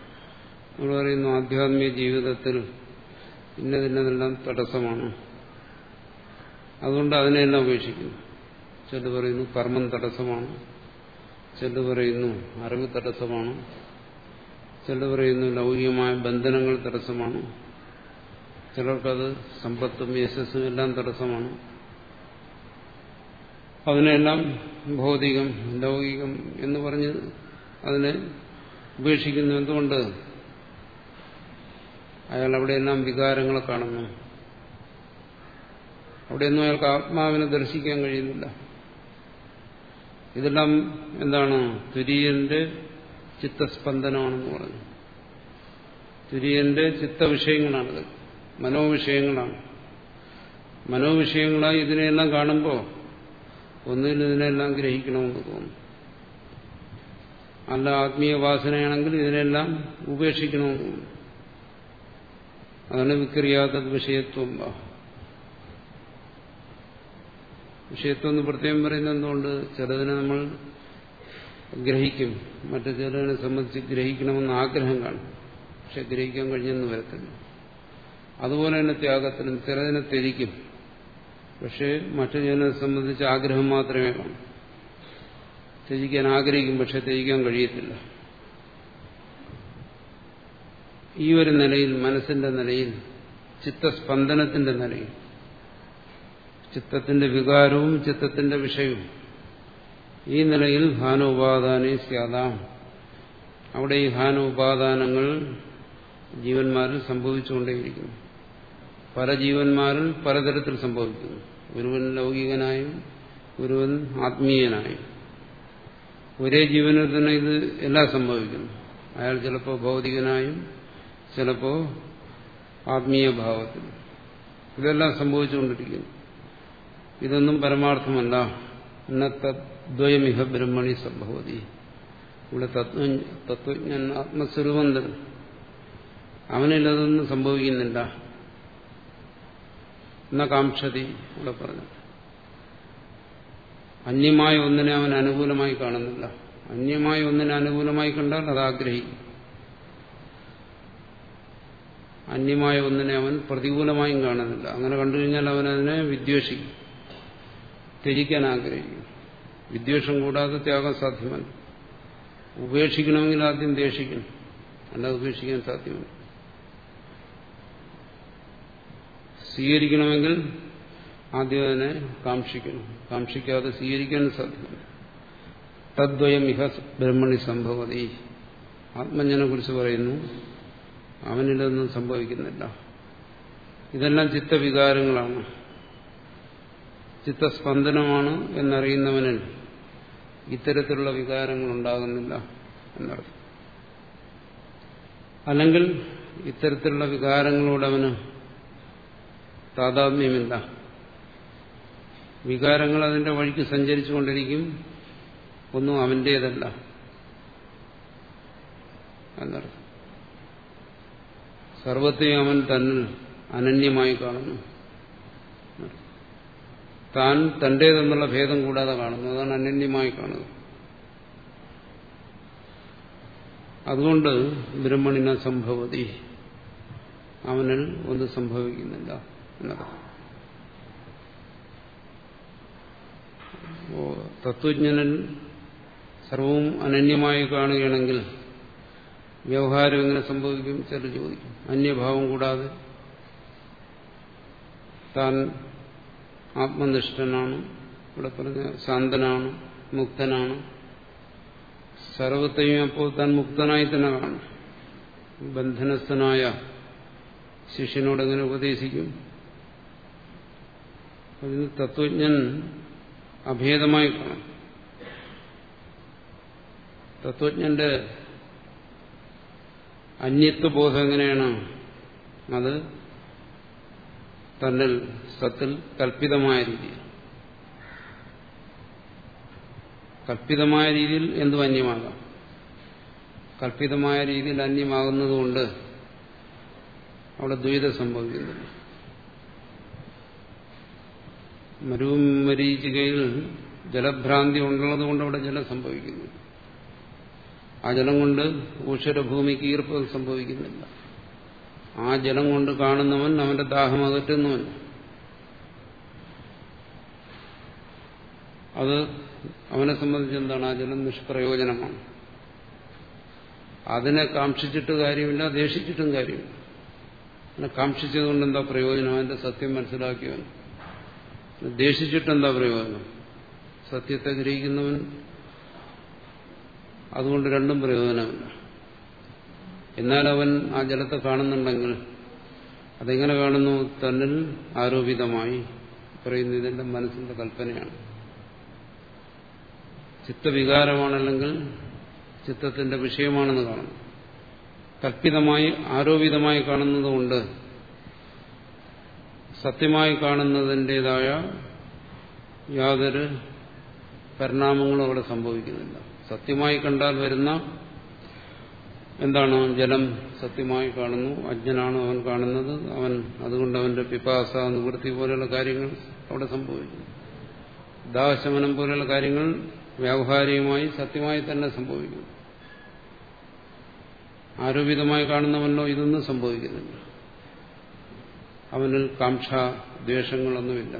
നമ്മൾ പറയുന്നു ആധ്യാത്മിക ജീവിതത്തിൽ ഇന്നതിന്നതെല്ലാം തടസ്സമാണ്. അതുകൊണ്ട് അതിനെല്ലാം ഉപേക്ഷിക്കുന്നു. ചെൽ പറയുന്നു കർമ്മം തടസ്സമാണ്. ചെൽ പറയുന്നു അറിവ് തടസ്സമാണ്. ചിലർ പറയുന്നു ലൗകികമായ ബന്ധനങ്ങൾ തടസ്സമാണ്. ചിലർക്കത് സമ്പത്തും യശസ്സും എല്ലാം തടസ്സമാണ്. അതിനെല്ലാം ഭൗതികം ലൗകികം എന്ന് പറഞ്ഞ് അതിനെ ഉപേക്ഷിക്കുന്നു. എന്തുകൊണ്ട്? അയാൾ അവിടെയെല്ലാം വികാരങ്ങളെ കാണുന്നു. അവിടെയൊന്നും അയാൾക്ക് ആത്മാവിനെ ദർശിക്കാൻ കഴിയുന്നില്ല. ഇതെല്ലാം എന്താണ്? തുര്യന്റെ ചിത്തസ്പന്ദനമാണെന്ന് പറഞ്ഞു. തുര്യന്റെ ചിത്തവിഷയങ്ങളാണിത്. മനോവിഷയങ്ങളാണ്. മനോവിഷയങ്ങളായി ഇതിനെയെല്ലാം കാണുമ്പോൾ ഒന്നിൽ ഇതിനെല്ലാം ഗ്രഹിക്കണമെന്ന് തോന്നും. അല്ല ആത്മീയ വാസനയാണെങ്കിൽ ഇതിനെല്ലാം ഉപേക്ഷിക്കണമെന്ന് തോന്നും. അതാണ് വിക്രിയാത്ത വിഷയത്വം. വിഷയത്വം എന്ന് പ്രത്യേകം പറയുന്നത് എന്തുകൊണ്ട്? ചിലതിനെ നമ്മൾ ഗ്രഹിക്കും. മറ്റു ചിലതിനെ സംബന്ധിച്ച് ഗ്രഹിക്കണമെന്ന് ആഗ്രഹം കാണും. പക്ഷെ ഗ്രഹിക്കാൻ കഴിഞ്ഞെന്ന് വരത്തില്ല. അതുപോലെ തന്നെ ത്യാഗത്തിനും ചിലതിനെ ത്യജിക്കും. പക്ഷേ മറ്റു ജനനെ സംബന്ധിച്ച് ആഗ്രഹം മാത്രമേ കാണൂ. ത്യജിക്കാൻ ആഗ്രഹിക്കും പക്ഷെ ത്യജിക്കാൻ കഴിയത്തില്ല. ഈ ഒരു നിലയിൽ മനസ്സിന്റെ നിലയിൽ ചിത്തസ്പന്ദനത്തിന്റെ നിലയിൽ ചിത്തത്തിന്റെ വികാരവും ചിത്തത്തിന്റെ വിഷയവും ഈ നിലയിൽ ഹാനോപാദാനെ സ്യാദാം. അവിടെ ഈ ഹാനോപാദാനങ്ങൾ ജീവന്മാരിൽ സംഭവിച്ചുകൊണ്ടേയിരിക്കുന്നു. പല ജീവന്മാരിൽ പലതരത്തിൽ സംഭവിക്കുന്നു. ഒരുവൻ ലൗകികനായും ഒരുവൻ ആത്മീയനായും. ഒരേ ജീവനിൽ തന്നെ ഇത് എല്ലാം സംഭവിക്കുന്നു. അയാൾ ചിലപ്പോൾ ഭൗതികനായും ചിലപ്പോൾ ആത്മീയ ഭാവത്തിൽ. ഇതെല്ലാം സംഭവിച്ചുകൊണ്ടിരിക്കുന്നു. ഇതൊന്നും പരമാർത്ഥമല്ല. ഇന്നത്തെ ദ്വയമിഹ ബ്രഹ്മണി സംഭവതി. ഇവിടെ തത്വ തത്വജ്ഞൻ ആത്മസ്വരൂപം തന്നെ അവനിൽ അതൊന്നും സംഭവിക്കുന്നില്ല. എന്ന കാംക്ഷതി ഇവിടെ പറഞ്ഞു. അന്യമായ ഒന്നിനെ അവൻ അനുകൂലമായി കാണുന്നില്ല. അന്യമായ ഒന്നിനെ അനുകൂലമായി കണ്ടാൽ അത് ആഗ്രഹിക്കും. അന്യമായ ഒന്നിനെ അവൻ പ്രതികൂലമായും കാണുന്നില്ല. അങ്ങനെ കണ്ടു കഴിഞ്ഞാൽ അവൻ അതിനെ വിദ്വേഷിക്കും. ത്യജിക്കാൻ ആഗ്രഹിക്കും. വിദ്വേഷം കൂടാതെ ത്യാഗം സാധ്യമല്ല. ഉപേക്ഷിക്കണമെങ്കിൽ ആദ്യം ദേഷിക്കണം. അല്ലാതെ ഉപേക്ഷിക്കാൻ സാധ്യമല്ല. സ്വീകരിക്കണമെങ്കിൽ ആദ്യം അതിനെ കാക്ഷിക്കണം. കാക്ഷിക്കാതെ സ്വീകരിക്കാൻ സാധ്യമല്ല. തദ്വയം ഇഹ ബ്രഹ്മണി സംഭവതി. ആത്മജ്ഞനെ കുറിച്ച് പറയുന്നു അവനിലൊന്നും സംഭവിക്കുന്നില്ല. ഇതെല്ലാം ചിത്തവികാരങ്ങളാണ്. ചിത്തസ്പന്ദനമാണ് എന്നറിയുന്നവനിൽ ഇത്തരത്തിലുള്ള വികാരങ്ങൾ ഉണ്ടാകുന്നില്ല എന്നർത്ഥം. അല്ലെങ്കിൽ ഇത്തരത്തിലുള്ള വികാരങ്ങളോട് അവന് താതാത്മ്യമില്ല. വികാരങ്ങൾ അതിന്റെ വഴിക്ക് സഞ്ചരിച്ചുകൊണ്ടിരിക്കും ഒന്നും അവന്റേതല്ല. എന്നർത്ഥം. സർവത്തെയും അവൻ തന്നിൽ അനന്യമായി കാണുന്നു. താൻ തന്റേതെന്നുള്ള ഭേദം കൂടാതെ കാണുന്നു. അതാണ് അനന്യമായി കാണുന്നത്. അതുകൊണ്ട് ബ്രഹ്മണിന സംഭവതി. അവനിൽ ഒന്നും സംഭവിക്കുന്നില്ല എന്നതാണ്. തത്വജ്ഞനൻ സർവവും അനന്യമായി കാണുകയാണെങ്കിൽ വ്യവഹാരം എങ്ങനെ സംഭവിക്കും? ചില ചോദിക്കും അന്യഭാവം കൂടാതെ താൻ ആത്മനിഷ്ഠനാണ്. ഇവിടെ പറഞ്ഞ ശാന്തനാണ് മുക്തനാണ്. സർവത്തെയും അപ്പോൾ താൻ മുക്തനായി തന്നെ കാണും. ബന്ധനസ്ഥനായ ശിഷ്യനോട് എങ്ങനെ ഉപദേശിക്കും? അതിന് തത്വജ്ഞൻ അഭേദമായി കാണും. തത്വജ്ഞന്റെ അന്യത്വബോധം എങ്ങനെയാണ് അത് തന്നിൽ സത്തിൽ കൽപ്പിതമായ രീതിയിൽ. കൽപ്പിതമായ രീതിയിൽ എന്തും അന്യമാകാം കൽപ്പിതമായ രീതിയിൽ അന്യമാകുന്നതുകൊണ്ട് അവിടെ ദ്വൈതം സംഭവിക്കുന്നില്ല. മരീചികയിൽ ജലഭ്രാന്തി ഉള്ളതുകൊണ്ട് അവിടെ ജലം സംഭവിക്കുന്നു ആ ജലം കൊണ്ട് ഊഷരഭൂമിക്ക് ഈർപ്പം സംഭവിക്കുന്നില്ല. ആ ജലം കൊണ്ട് കാണുന്നവൻ അവന്റെ ദാഹം അകറ്റുന്നവൻ. അത് അവനെ സംബന്ധിച്ച് എന്താണ്? ആ ജലം നിഷ്പ്രയോജനമാണ്. അതിനെ കാക്ഷിച്ചിട്ട് കാര്യമില്ല ദേഷിച്ചിട്ടും കാര്യമില്ല. അതിനെ കാക്ഷിച്ചതുകൊണ്ട് എന്താ പ്രയോജനം? അതിന്റെ സത്യം മനസ്സിലാക്കിയവൻ. ദേഷിച്ചിട്ടെന്താ പ്രയോജനം? സത്യത്തെ ഗ്രഹിക്കുന്നവൻ അതുകൊണ്ട് രണ്ടും പ്രയോജനമില്ല. എന്നാൽ അവൻ ആ ജലത്തെ കാണുന്നുണ്ടെങ്കിൽ അതെങ്ങനെ കാണുന്നു? തന്നിൽ ആരോപിതമായി. പറയുന്ന ഇതിന്റെ മനസ്സിന്റെ കൽപ്പനയാണ്. ചിത്തവികാരമാണല്ലെങ്കിൽ ചിത്തത്തിന്റെ വിഷയമാണെന്ന് കാണുന്നു. കൽപ്പിതമായി ആരോപിതമായി കാണുന്നതുകൊണ്ട് സത്യമായി കാണുന്നതിന്റെതായ യാതൊരു പരിണാമങ്ങളും അവിടെ സംഭവിക്കുന്നില്ല. സത്യമായി കണ്ടാൽ വരുന്ന എന്താണ് ജലം സത്യമായി കാണുന്നു? അജ്ഞനാണ് അവൻ കാണുന്നത്. അവൻ അതുകൊണ്ട് അവന്റെ പിപാസ നിവൃത്തി പോലെയുള്ള കാര്യങ്ങൾ അവിടെ സംഭവിക്കുന്നു. ദാശമനം പോലെയുള്ള കാര്യങ്ങൾ വ്യാവഹാരികമായി സത്യമായി തന്നെ സംഭവിക്കുന്നു. ആരോപിതമായി കാണുന്നവനോ ഇതൊന്നും സംഭവിക്കുന്നില്ല. അവനിൽ കാംക്ഷ ദ്വേഷങ്ങളൊന്നുമില്ല.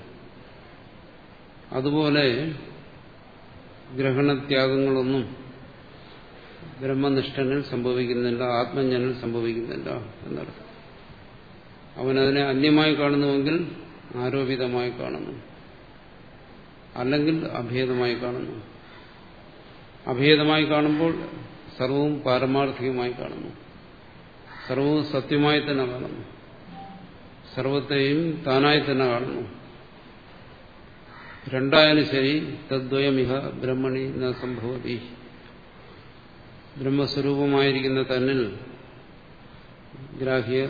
അതുപോലെ ഗ്രഹണത്യാഗങ്ങളൊന്നും ബ്രഹ്മനിഷ്ഠനിൽ സംഭവിക്കുന്നില്ല ആത്മജ്ഞനിൽ സംഭവിക്കുന്നില്ല എന്നർത്ഥം. അവനതിനെ അന്യമായി കാണുന്നുവെങ്കിൽ ആരോപിതമായി കാണുന്നു. അല്ലെങ്കിൽ അഭേദമായി കാണുന്നു. അഭേദമായി കാണുമ്പോൾ സർവവും പാരമാർത്ഥികമായി കാണുന്നു. സർവവും സത്യമായി തന്നെ കാണുന്നു. സർവത്തെയും താനായി തന്നെ കാണുന്നു. രണ്ടായാലും ശരി തദ്വയമിഹ ബ്രഹ്മണി ന സംഭവതി. ബ്രഹ്മസ്വരൂപമായിരിക്കുന്ന തന്നിൽ ഗ്രാഹ്യ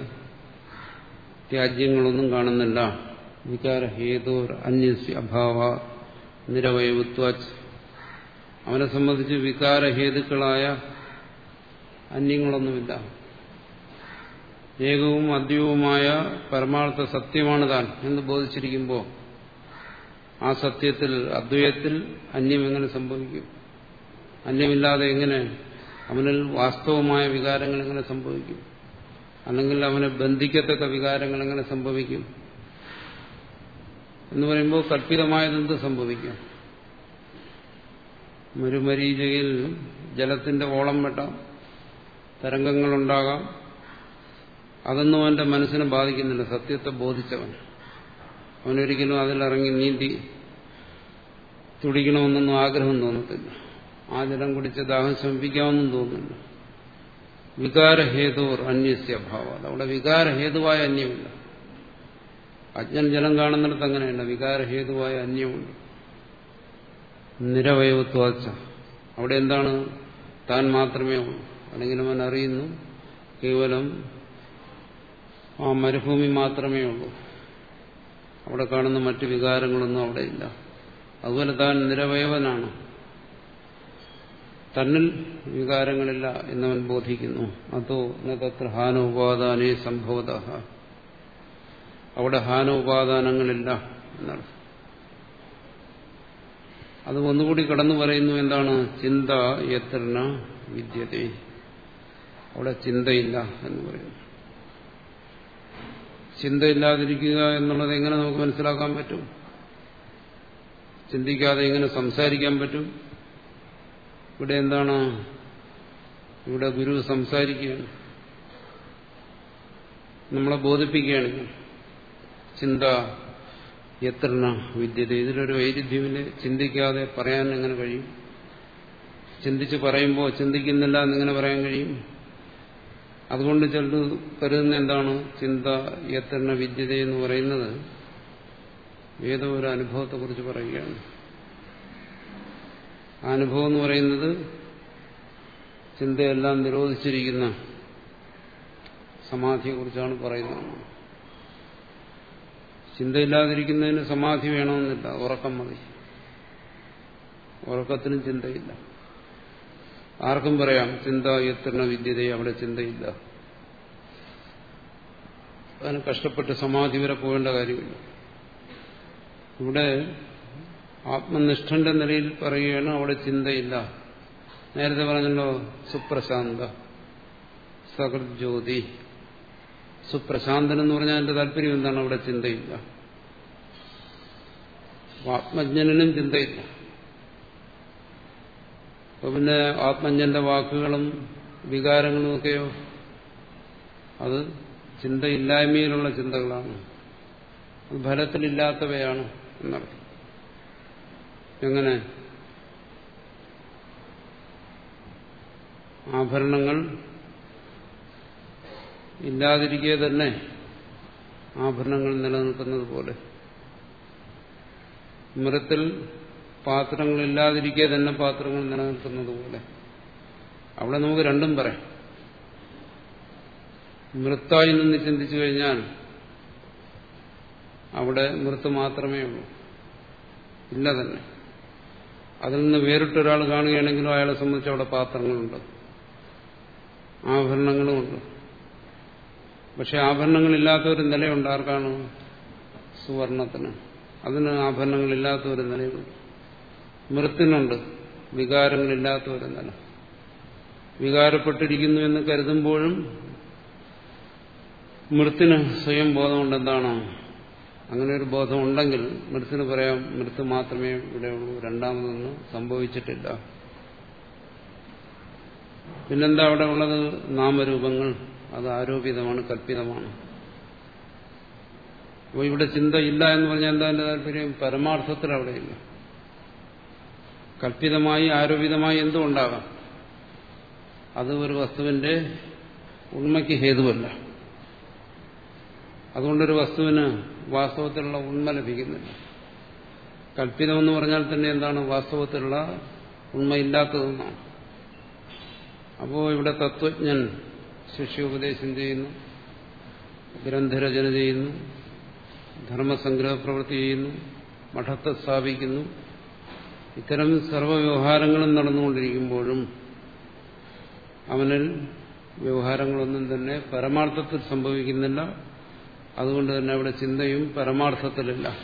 ത്യാജ്യങ്ങളൊന്നും കാണുന്നില്ല. വികാരഹേതോർ അന്യസ്യ അഭാവ നിരവയവത്വാച്ച്. അവനെ സംബന്ധിച്ച് വികാരഹേതുക്കളായ അന്യങ്ങളൊന്നുമില്ല. ഏകവും അദ്യവുമായ പരമാർത്ഥ സത്യമാണ് താൻ എന്ന് ബോധിച്ചിരിക്കുമ്പോൾ ആ സത്യത്തിൽ അദ്വൈതത്തിൽ അന്യം എങ്ങനെ സംഭവിക്കും? അന്യമില്ലാതെ എങ്ങനെ അവനിൽ വാസ്തവമായ വികാരങ്ങൾ എങ്ങനെ സംഭവിക്കും? അല്ലെങ്കിൽ അവനെ ബന്ധിക്കത്തക്ക വികാരങ്ങൾ എങ്ങനെ സംഭവിക്കും? എന്ന് പറയുമ്പോൾ കൽപ്പിതമായതെന്ത് സംഭവിക്കും? മരുമരീചയിൽ ജലത്തിന്റെ ഓളം വെട്ടാം തരംഗങ്ങളുണ്ടാകാം. അതൊന്നും അവന്റെ മനസ്സിനെ ബാധിക്കുന്നില്ല സത്യത്തെ ബോധിച്ചവൻ. അവനൊരിക്കലും അതിലിറങ്ങി നീന്തി തുടിക്കണമെന്നൊന്നും ആഗ്രഹം തോന്നത്തില്ല. ആ ജലം കുടിച്ച് ദാഹം ശമിപ്പിക്കാമെന്നും തോന്നുന്നില്ല. വികാരഹേതുർ അന്യസ്യ അഭാവം അവിടെ വികാരഹേതുവായ അന്യമില്ല. അജ്ഞൻ ജലം കാണുന്നിടത്ത് അങ്ങനെയല്ല. വികാരഹേതുവായ അന്യമുണ്ട്. നിരവയവത്വാച്ച. അവിടെ എന്താണ്? താൻ മാത്രമേ ഉള്ളൂ. അല്ലെങ്കിൽ അവൻ അറിയുന്നു. കേവലം ആ മരുഭൂമി മാത്രമേ ഉള്ളൂ. അവിടെ കാണുന്ന മറ്റു വികാരങ്ങളൊന്നും അവിടെ ഇല്ല. അതുപോലെ താൻ നിരവയവനാണ്. തന്നിൽ വികാരങ്ങളില്ല എന്നവൻ ബോധിക്കുന്നു. അതോ തത്ര ഹാനോപാദാനേ സംഭവത അവിടെ ഹാനോപാദാനങ്ങളില്ല എന്നർത്ഥം അത് ഒന്നുകൂടി കടന്നു പറയുന്നു എന്താണ്? ചിന്ത എത്രന വിദ്യതേ. അവിടെ ചിന്തയില്ല എന്ന് പറയുന്നു. ചിന്തയില്ലാതിരിക്കുക എന്നുള്ളത് എങ്ങനെ നമുക്ക് മനസ്സിലാക്കാൻ പറ്റും? ചിന്തിക്കാതെ എങ്ങനെ സംസാരിക്കാൻ പറ്റും? ഇവിടെ എന്താണ്? ഇവിടെ ഗുരു സംസാരിക്കുകയാണ്. നമ്മളെ ബോധിപ്പിക്കുകയാണ്. ചിന്ത എത്ര വിദ്യത? ഇതിലൊരു വൈരുദ്ധ്യമില്ല? ചിന്തിക്കാതെ പറയാൻ എങ്ങനെ കഴിയും? ചിന്തിച്ച് പറയുമ്പോൾ ചിന്തിക്കുന്നില്ല എന്നിങ്ങനെ പറയാൻ കഴിയും? അതുകൊണ്ട് ചിലർ കരുതുന്ന എന്താണ് ചിന്ത എത്തരണ വിദ്യത എന്ന് പറയുന്നത് ഏതോ ഒരു അനുഭവത്തെക്കുറിച്ച് പറയുകയാണ്. അനുഭവം എന്ന് പറയുന്നത് ചിന്തയെല്ലാം നിരോധിച്ചിരിക്കുന്ന സമാധിയെക്കുറിച്ചാണ് പറയുന്നത്. ചിന്തയില്ലാതിരിക്കുന്നതിന് സമാധി വേണമെന്നില്ല. ഉറക്കം മതി. ഉറക്കത്തിനും ചിന്തയില്ല. ആർക്കും പറയാം ചിന്ത എത്തരണ വിദ്യത അവിടെ ചിന്തയില്ല. അതിന് കഷ്ടപ്പെട്ട് സമാധി വരെ പോകേണ്ട കാര്യമില്ല. ഇവിടെ ആത്മനിഷ്ഠന്റെ നിലയിൽ പറയുകയാണ് അവിടെ ചിന്തയില്ല. നേരത്തെ പറഞ്ഞല്ലോ സുപ്രശാന്ത സഹൃജ്യോതി. ജ്യോതി സുപ്രശാന്തൻ എന്ന് പറഞ്ഞാൽ എന്റെ താല്പര്യം എന്താണ്? അവിടെ ചിന്തയില്ല. ആത്മജ്ഞനും ചിന്തയില്ല. അപ്പൊ പിന്നെ ആത്മജ്ഞന്റെ വാക്കുകളും വികാരങ്ങളും ഒക്കെയോ? അത് ചിന്തയില്ലായ്മയിലുള്ള ചിന്തകളാണ്. ഫലത്തിലില്ലാത്തവയാണ് എന്നർത്ഥം. എങ്ങനെ? ആഭരണങ്ങൾ ഇല്ലാതിരിക്കെ തന്നെ ആഭരണങ്ങൾ നിലനിൽക്കുന്നത് പോലെ. മൃത്തിൽ പാത്രങ്ങളില്ലാതിരിക്കെ തന്നെ പാത്രങ്ങൾ നിലനിൽക്കുന്നത് പോലെ. അവിടെ നമുക്ക് രണ്ടും പറയാം. മൃത്തായി നിന്ന് ചിന്തിച്ചു കഴിഞ്ഞാൽ അവിടെ മൃത്ത് മാത്രമേ ഉള്ളൂ. ഇല്ല തന്നെ. അതിൽ നിന്ന് വേറിട്ടൊരാൾ കാണുകയാണെങ്കിലും അയാളെ സംബന്ധിച്ച് അവിടെ പാത്രങ്ങളുണ്ട്. ആഭരണങ്ങളുമുണ്ട് പക്ഷെ ആഭരണങ്ങളില്ലാത്ത ഒരു നിലയുണ്ട്. ആർക്കാണ്? സുവർണത്തിന്. അതിന് ആഭരണങ്ങളില്ലാത്ത ഒരു നിലയുണ്ട്. മൃത്തിനുണ്ട് വികാരങ്ങളില്ലാത്ത ഒരു നില വികാരപ്പെട്ടിരിക്കുന്നു എന്ന് കരുതുമ്പോഴും മൃത്തിന് സ്വയം ബോധമുണ്ട് എന്താണോ അങ്ങനെ ഒരു ബോധമുണ്ടെങ്കിൽ മൃത്തിന് പറയാം മൃത്ത് മാത്രമേ ഇവിടെയുള്ളൂ. രണ്ടാമതൊന്നും സംഭവിച്ചിട്ടില്ല. പിന്നെന്താ അവിടെ ഉള്ളത്? നാമരൂപങ്ങൾ. അത് ആരോപിതമാണ് കല്പിതമാണ് അപ്പോൾ ഇവിടെ ചിന്ത ഇല്ല എന്ന് പറഞ്ഞാൽ എന്താ എന്റെ താല്പര്യം? പരമാർത്ഥത്തിൽ അവിടെയില്ല. കല്പിതമായി ആരോപിതമായി എന്തും ഉണ്ടാകാം. അത് ഒരു വസ്തുവിന്റെ ഉണ്മയ്ക്ക് ഹേതുവല്ല. അതുകൊണ്ടൊരു വസ്തുവിന് വാസ്തവത്തിലുള്ള ഉണ്മ ലഭിക്കുന്നില്ല. കല്പിതമെന്ന് പറഞ്ഞാൽ തന്നെ എന്താണ്? വാസ്തവത്തിലുള്ള ഉണ്മയില്ലാത്തതെന്നാണ്. അപ്പോൾ ഇവിടെ തത്വജ്ഞൻ ശിഷ്യോപദേശം ചെയ്യുന്നു ഗ്രന്ഥരചന ചെയ്യുന്നു ധർമ്മസംഗ്രഹ പ്രവൃത്തി ചെയ്യുന്നു മഠത്തെ സ്ഥാപിക്കുന്നു ഇത്തരം സർവവ്യവഹാരങ്ങളും നടന്നുകൊണ്ടിരിക്കുമ്പോഴും അവനിൽ വ്യവഹാരങ്ങളൊന്നും തന്നെ പരമാർത്ഥത്തിൽ സംഭവിക്കുന്നില്ല. അതുകൊണ്ട് തന്നെ അവിടെ ചിന്തയും പരമാർത്ഥത്തിലില്ല.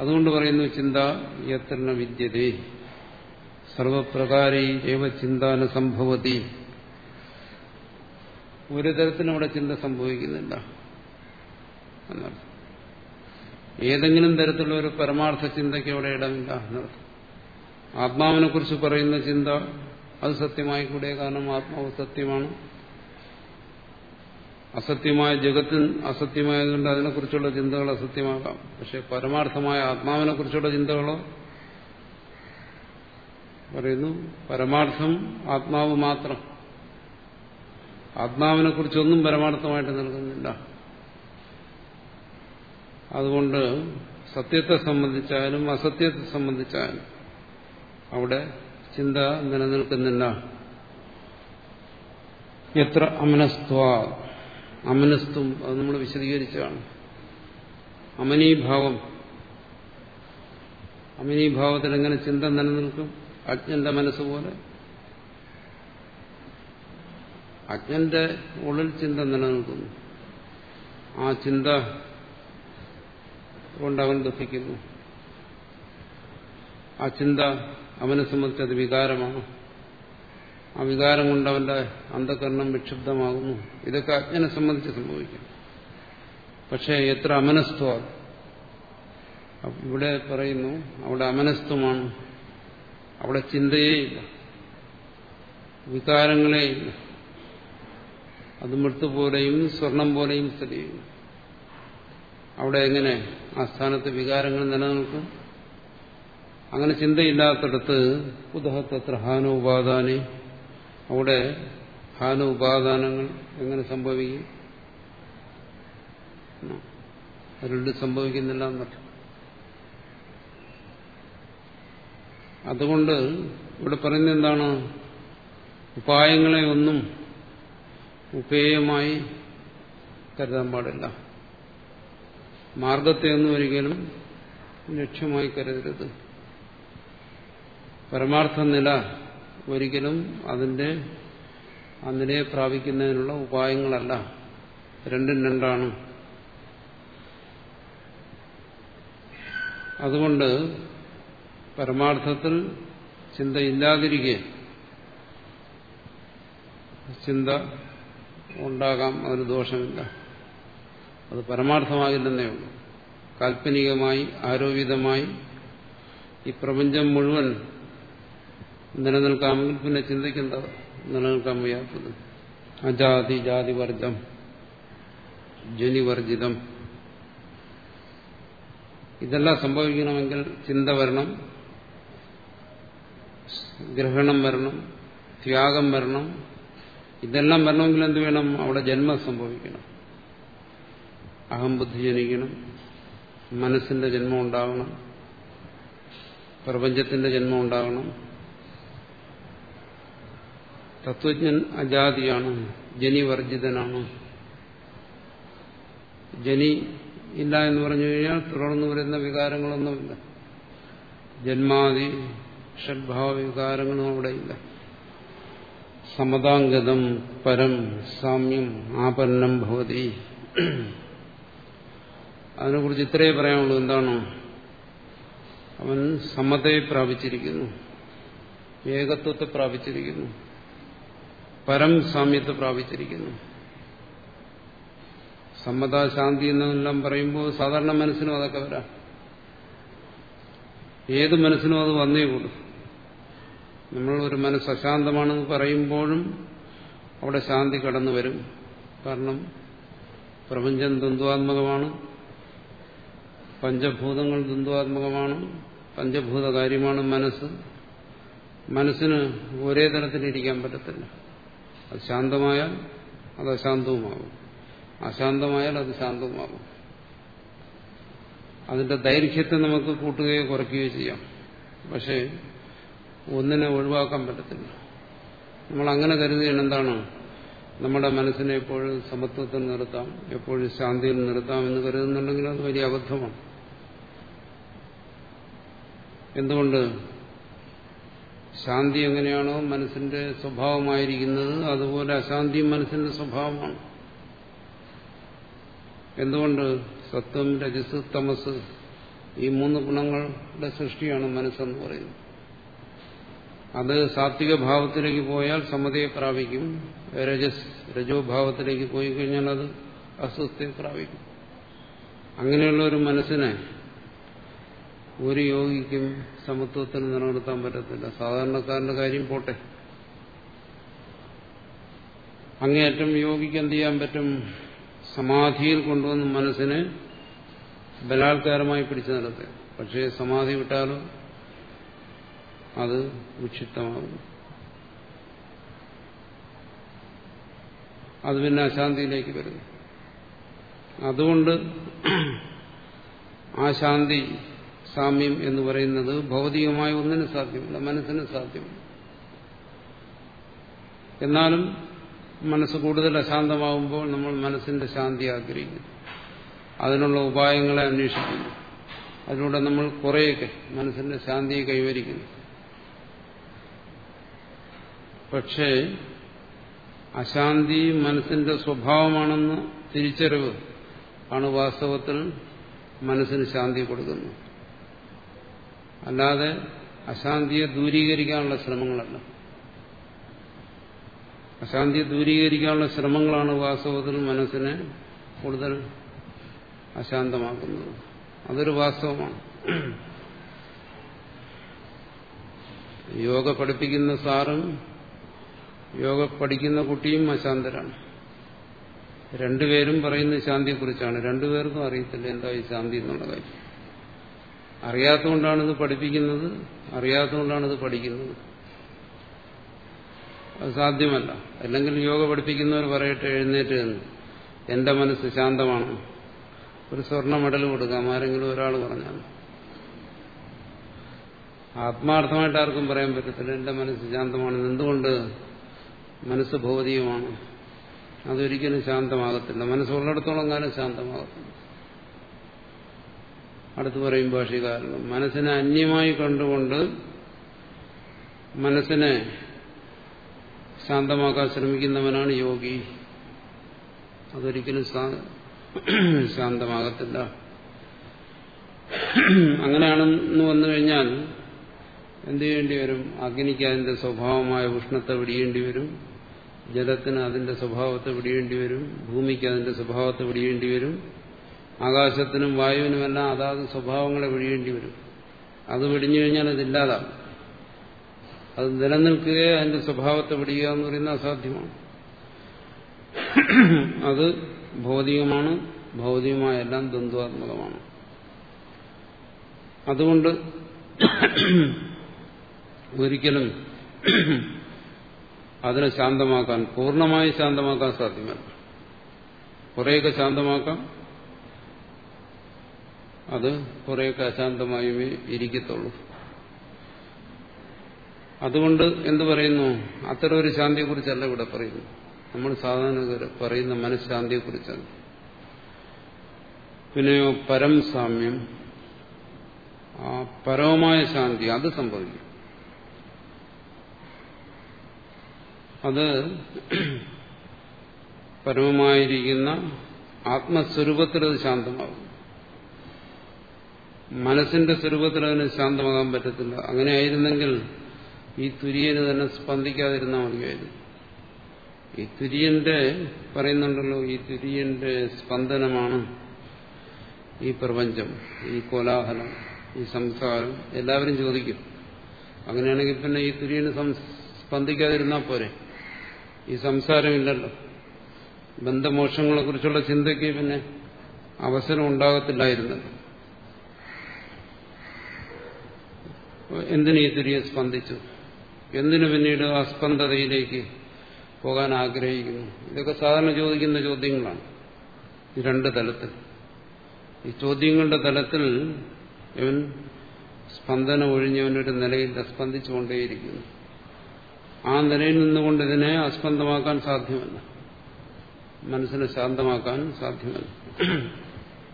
അതുകൊണ്ട് പറയുന്നു ചിന്ത യത്ര വിദ്യതേ. സർവപ്രകാരേ ഏവ ചിന്താന സംഭവതി. ഒരു തരത്തിലും അവിടെ ചിന്ത സംഭവിക്കുന്നില്ല എന്നർത്ഥം. ഏതെങ്കിലും തരത്തിലുള്ള ഒരു പരമാർത്ഥ ചിന്തയ്ക്ക് അവിടെ ഇടമില്ല. എന്നർത്ഥം ആത്മാവിനെ കുറിച്ച് പറയുന്ന ചിന്ത അത് സത്യമായി കൂടെ കാരണം ആത്മാവ് സത്യമാണ്. അസത്യമായ ജഗത്തിൽ അസത്യമായതുകൊണ്ട് അതിനെക്കുറിച്ചുള്ള ചിന്തകൾ അസത്യമാകാം. പക്ഷെ പരമാർത്ഥമായ ആത്മാവിനെ കുറിച്ചുള്ള ചിന്തകളോ പറയുന്നു പരമാർത്ഥം ആത്മാവ് മാത്രം. ആത്മാവിനെ കുറിച്ചൊന്നും പരമാർത്ഥമായിട്ട് നൽകുന്നില്ല. അതുകൊണ്ട് സത്യത്തെ സംബന്ധിച്ചാലും അസത്യത്തെ സംബന്ധിച്ചാലും അവിടെ ചിന്ത നിലനിൽക്കുന്നില്ല. എത്ര അമനസ്ത്വ? അമനസ്തും അത് നമ്മൾ വിശദീകരിച്ചതാണ്. അമനീഭാവം. അമനീഭാവത്തിൽ എങ്ങനെ ചിന്ത നിലനിൽക്കും? അജ്ഞന്റെ മനസ്സുപോലെ അജ്ഞന്റെ ഉള്ളിൽ ചിന്ത നിലനിൽക്കുന്നു. ആ ചിന്ത കൊണ്ട് അവൻ ദുഃഖിക്കുന്നു. ആ ചിന്ത അവനെ സംബന്ധിച്ച് അത് വികാരമാണ്. ആ വികാരം കൊണ്ട് അവന്റെ അന്ധകരണം വിക്ഷുബ്ധമാകുന്നു. ഇതൊക്കെ അജ്ഞനെ സംബന്ധിച്ച് സംഭവിക്കും. പക്ഷേ എത്ര അമനസ്ത്വ. ഇവിടെ പറയുന്നു അവിടെ അമനസ്ത്വമാണ്. അവിടെ ചിന്തയേയില്ല വികാരങ്ങളേയില്ല അത് മൃത്ത് പോലെയും സ്വർണം പോലെയും സ്ഥിതി ചെയ്യുന്നു. അവിടെ എങ്ങനെ ആ സ്ഥാനത്ത് വികാരങ്ങൾ നിലനിൽക്കും? അങ്ങനെ ചിന്തയില്ലാത്തടത്ത് കുതഹത്തത്ര ഹാനോപാദാനെ അവിടെ ഹാനോപാദാനങ്ങൾ എങ്ങനെ സംഭവിക്കും? അതിലുണ്ട് സംഭവിക്കുന്നില്ല എന്നർത്ഥം. അതുകൊണ്ട് ഇവിടെ പറയുന്നത് എന്താണ്? ഉപായങ്ങളെ ഒന്നും ഉപേയമായി കരുതാൻ പാടില്ല. മാർഗത്തെ ഒന്നും ഒരിക്കലും ലക്ഷ്യമായി കരുതരുത്. പരമാർത്ഥ നില ഒരിക്കലും അതിന്റെ അതിനെ പ്രാപിക്കുന്നതിനുള്ള ഉപായങ്ങളല്ല. രണ്ടും രണ്ടാണ്. അതുകൊണ്ട് പരമാർത്ഥത്തിൽ ചിന്തയില്ലാതിരിക്കെ ചിന്ത ഉണ്ടാകാം അതിന് ദോഷമില്ല. അത് പരമാർത്ഥമാകില്ലെന്നേ ഉള്ളൂ. കാൽപ്പനികമായി ആരോപിതമായി ഈ പ്രപഞ്ചം മുഴുവൻ നിലനിൽക്കാമെങ്കിൽ പിന്നെ ചിന്തിക്കേണ്ട നിലനിൽക്കാൻ വയ്യാത്തത്. അജാതി ജാതിവർജം ജനിവർജിതം. ഇതെല്ലാം സംഭവിക്കണമെങ്കിൽ ചിന്ത വരണം ഗ്രഹണം വരണം ത്യാഗം വരണം. ഇതെല്ലാം വരണമെങ്കിൽ എന്ത് വേണം? അവിടെ ജന്മം സംഭവിക്കണം. അഹംബുദ്ധി ജനിക്കണം മനസ്സിന്റെ ജന്മം ഉണ്ടാകണം പ്രപഞ്ചത്തിന്റെ ജന്മം ഉണ്ടാകണം തത്വജ്ഞൻ അജാതിയാണ് ജനിവർജിതനാണ്. ജനി ഇല്ല എന്ന് പറഞ്ഞു കഴിഞ്ഞാൽ തുടർന്നു വരുന്ന വികാരങ്ങളൊന്നുമില്ല. ജന്മാതി ഷഡ്ഭാവ വികാരങ്ങളും അവിടെ ഇല്ല സമതാംഗതം പരം സാമ്യം ആപന്നം ഭവതി. അതിനെക്കുറിച്ച് ഇത്രയേ പറയാനുള്ളൂ. എന്താണോ? അവൻ സമതയെ പ്രാപിച്ചിരിക്കുന്നു. ഏകത്വത്തെ പ്രാപിച്ചിരിക്കുന്നു. പരം സാമ്യത്തെ പ്രാപിച്ചിരിക്കുന്നു. സമ്മത ശാന്തി എന്നെല്ലാം പറയുമ്പോൾ സാധാരണ മനസ്സിനും അതൊക്കെ വരാം. ഏത് മനസ്സിനും അത് വന്നേ കൂടും. നമ്മൾ ഒരു മനസ്സ് അശാന്തമാണെന്ന് പറയുമ്പോഴും അവിടെ ശാന്തി കടന്നു വരും. കാരണം പ്രപഞ്ചം ദ്വന്ദ്വാത്മകമാണ്. പഞ്ചഭൂതങ്ങൾ ദ്വന്ദ്വാത്മകമാണ് പഞ്ചഭൂതകാര്യമാണ് മനസ്സ്. മനസ്സിന് ഒരേ തരത്തിലിരിക്കാൻ പറ്റത്തില്ല. അത് ശാന്തമായാൽ അത് അശാന്തവുമാകും. അശാന്തമായാൽ അത് ശാന്തവുമാകും. അതിന്റെ ദൈർഘ്യത്തെ നമുക്ക് കൂട്ടുകയോ കുറയ്ക്കുകയോ ചെയ്യാം. പക്ഷേ ഒന്നിനെ ഒഴിവാക്കാൻ പറ്റത്തില്ല. നമ്മൾ അങ്ങനെ കരുതുകയാണ് എന്താണ്? നമ്മുടെ മനസ്സിനെ എപ്പോഴും സമത്വത്തിൽ നിർത്താം എപ്പോഴും ശാന്തിയിൽ നിർത്താം എന്ന് കരുതുന്നുണ്ടെങ്കിൽ അത് വലിയ അബദ്ധമാണ്. എന്തുകൊണ്ട്? ശാന്തി എങ്ങനെയാണോ മനസ്സിന്റെ സ്വഭാവമായിരിക്കുന്നത് അതുപോലെ അശാന്തിയും മനസ്സിന്റെ സ്വഭാവമാണ്. എന്തുകൊണ്ട്? സത്വം രജസ് തമസ് ഈ മൂന്ന് ഗുണങ്ങളുടെ സൃഷ്ടിയാണ് മനസ്സെന്ന് പറയുന്നത്. അത് സാത്വിക ഭാവത്തിലേക്ക് പോയാൽ സമതയെ പ്രാപിക്കും. രജസ് രജോ ഭാവത്തിലേക്ക് പോയി കഴിഞ്ഞാൽ അത് അസ്വസ്ഥയെ പ്രാപിക്കും. അങ്ങനെയുള്ള ഒരു മനസ്സിനെ ഒരു യോഗിക്കും സമത്വത്തിന് നിലനിർത്താൻ പറ്റത്തില്ല. സാധാരണക്കാരന്റെ കാര്യം പോട്ടെ. അങ്ങേയറ്റം യോഗിക്ക് എന്ത് ചെയ്യാൻ പറ്റും? സമാധിയിൽ കൊണ്ടുവന്ന് മനസ്സിനെ ബലാത്കാരമായി പിടിച്ചു നടത്തുക. പക്ഷേ സമാധി വിട്ടാലോ അത് വിക്ഷിപ്തമാകും അത് പിന്നെ അശാന്തിയിലേക്ക് വരുന്നു. അതുകൊണ്ട് ആ ശാന്തി സാമ്യം എന്ന് പറയുന്നത് ഭൗതികമായ ഒന്നിനും സാധ്യമല്ല മനസ്സിന് സാധ്യമല്ല. എന്നാലും മനസ്സ് കൂടുതൽ അശാന്തമാകുമ്പോൾ നമ്മൾ മനസ്സിന്റെ ശാന്തി ആഗ്രഹിക്കുന്നു. അതിനുള്ള ഉപായങ്ങളെ അന്വേഷിക്കുന്നു. അതിലൂടെ നമ്മൾ കുറേയൊക്കെ മനസ്സിന്റെ ശാന്തിയെ കൈവരിക്കുന്നു. പക്ഷേ അശാന്തി മനസ്സിന്റെ സ്വഭാവമാണെന്ന് തിരിച്ചറിവ് ആണ് വാസ്തവത്തിൽ മനസ്സിന് ശാന്തി കൊടുക്കുന്നത്. അല്ലാതെ അശാന്തിയെ ദൂരീകരിക്കാനുള്ള ശ്രമങ്ങളല്ല. അശാന്തിയെ ദൂരീകരിക്കാനുള്ള ശ്രമങ്ങളാണ് വാസ്തവത്തിൽ മനസ്സിനെ കൂടുതൽ അശാന്തമാക്കുന്നത്. അതൊരു വാസ്തവമാണ്. യോഗ പഠിപ്പിക്കുന്ന സാറും യോഗ പഠിക്കുന്ന കുട്ടിയും അശാന്തരാണ്. രണ്ടുപേരും പറയുന്ന ശാന്തിയെക്കുറിച്ചാണ്. രണ്ടുപേർക്കും അറിയത്തില്ല എന്താ ഈ ശാന്തി എന്നുള്ള കാര്യം. അറിയാത്തതുകൊണ്ടാണ് ഇത് പഠിപ്പിക്കുന്നത് അറിയാത്തതുകൊണ്ടാണിത് പഠിക്കുന്നത്. അത് സാധ്യമല്ല. അല്ലെങ്കിൽ യോഗ പഠിപ്പിക്കുന്നവർ പറയട്ടെ എഴുന്നേറ്റ് എന്ന് എന്റെ മനസ്സ് ശാന്തമാണ്. ഒരു സ്വർണ മെഡൽ കൊടുക്കാം ആരെങ്കിലും ഒരാൾ പറഞ്ഞാൽ. ആത്മാർത്ഥമായിട്ട് ആർക്കും പറയാൻ പറ്റത്തില്ല. എന്റെ മനസ്സ് ശാന്തമാണ്. എന്തുകൊണ്ട്? മനസ്സ് ഭൗതികമാണ് അതൊരിക്കലും ശാന്തമാകത്തില്ല. മനസ്സുള്ളിടത്തോളം കാലം ശാന്തമാകത്തില്ല. അടുത്ത് പറയും ഭാഷകാരണം മനസ്സിനെ അന്യമായി കണ്ടുകൊണ്ട് മനസ്സിനെ ശാന്തമാക്കാൻ ശ്രമിക്കുന്നവനാണ് യോഗി. അതൊരിക്കലും ശാന്തമാകത്തില്ല. അങ്ങനെയാണെന്ന് വന്നു കഴിഞ്ഞാൽ എന്ത് ചെയ്യേണ്ടി വരും? അഗ്നിക്ക് അതിന്റെ സ്വഭാവമായ ഉഷ്ണത്തെ വിടിയേണ്ടി വരും. ജലത്തിന് അതിന്റെ സ്വഭാവത്തെ വിടിയേണ്ടി വരും. ഭൂമിക്ക് അതിന്റെ സ്വഭാവത്തെ വിടിയേണ്ടി വരും. ആകാശത്തിനും വായുവിനുമെല്ലാം അതാത് സ്വഭാവങ്ങളെ വിഴിയേണ്ടി വരും. അത് വിടിഞ്ഞു കഴിഞ്ഞാൽ അതില്ലാതാവും അത് നിലനിൽക്കുകയോ അതിന്റെ സ്വഭാവത്തെ വിടുക എന്ന് പറയുന്നത് അസാധ്യമാണ്. അത് ഭൗതികമാണ്. ഭൗതികമായെല്ലാം ദ്വന്ദ്വാത്മകമാണ്. അതുകൊണ്ട് ഒരിക്കലും അതിനെ ശാന്തമാക്കാൻ പൂർണമായി ശാന്തമാക്കാൻ സാധ്യമല്ല. കുറേയൊക്കെ ശാന്തമാക്കാം അത് കുറേയൊക്കെ അശാന്തമായുമേ ഇരിക്കത്തുള്ളൂ. അതുകൊണ്ട് എന്തു പറയുന്നു? അത്തരം ഒരു ശാന്തിയെക്കുറിച്ചല്ല ഇവിടെ പറയുന്നു നമ്മൾ സാധാരണ പറയുന്ന മനഃശാന്തിയെക്കുറിച്ചാണ്. പിന്നെയോ പരം സാമ്യം. ആ പരമമായ ശാന്തി അത് സംഭവിക്കും. അത് പരമമായിരിക്കുന്ന ആത്മസ്വരൂപത്തിൽ അത് ശാന്തമാകും. മനസ്സിന്റെ സ്വരൂപത്തിൽ അതിന് ശാന്തമാകാൻ പറ്റത്തില്ല. അങ്ങനെ ആയിരുന്നെങ്കിൽ ഈ തുര്യന് തന്നെ സ്പന്ദിക്കാതിരുന്നാൽ മതിയായിരുന്നു. ഈ തുര്യന്റെ പറയുന്നുണ്ടല്ലോ ഈ തുര്യന്റെ സ്പന്ദനമാണ് ഈ പ്രപഞ്ചം ഈ കോലാഹലം ഈ സംസാരം. എല്ലാവരും ചോദിക്കും. അങ്ങനെയാണെങ്കിൽ പിന്നെ ഈ തുര്യന് സ്പന്ദിക്കാതിരുന്നാൽ പോരെ? ഈ സംസാരമില്ലല്ലോ. ബന്ധമോക്ഷങ്ങളെ കുറിച്ചുള്ള ചിന്തയ്ക്ക് പിന്നെ അവസരം ഉണ്ടാകത്തില്ലായിരുന്നല്ലോ. എന്തിനു ഈ തുര്യ സ്പന്ദിച്ചു? എന്തിനു പിന്നീട് ആ സ്പന്ദതയിലേക്ക് പോകാൻ ആഗ്രഹിക്കുന്നു? ഇതൊക്കെ സാധാരണ ചോദിക്കുന്ന ചോദ്യങ്ങളാണ്. ഈ രണ്ട് തലത്തിൽ. ഈ ചോദ്യങ്ങളുടെ തലത്തിൽ ഇവൻ സ്പന്ദനം ഒഴിഞ്ഞവനൊരു നിലയിൽ സ്പന്ദിച്ചുകൊണ്ടേയിരിക്കുന്നു. ആ നിലയിൽ നിന്നുകൊണ്ട് ഇതിനെ അസ്പന്ദമാക്കാൻ സാധ്യമല്ല. മനസ്സിനെ ശാന്തമാക്കാൻ സാധ്യമല്ല.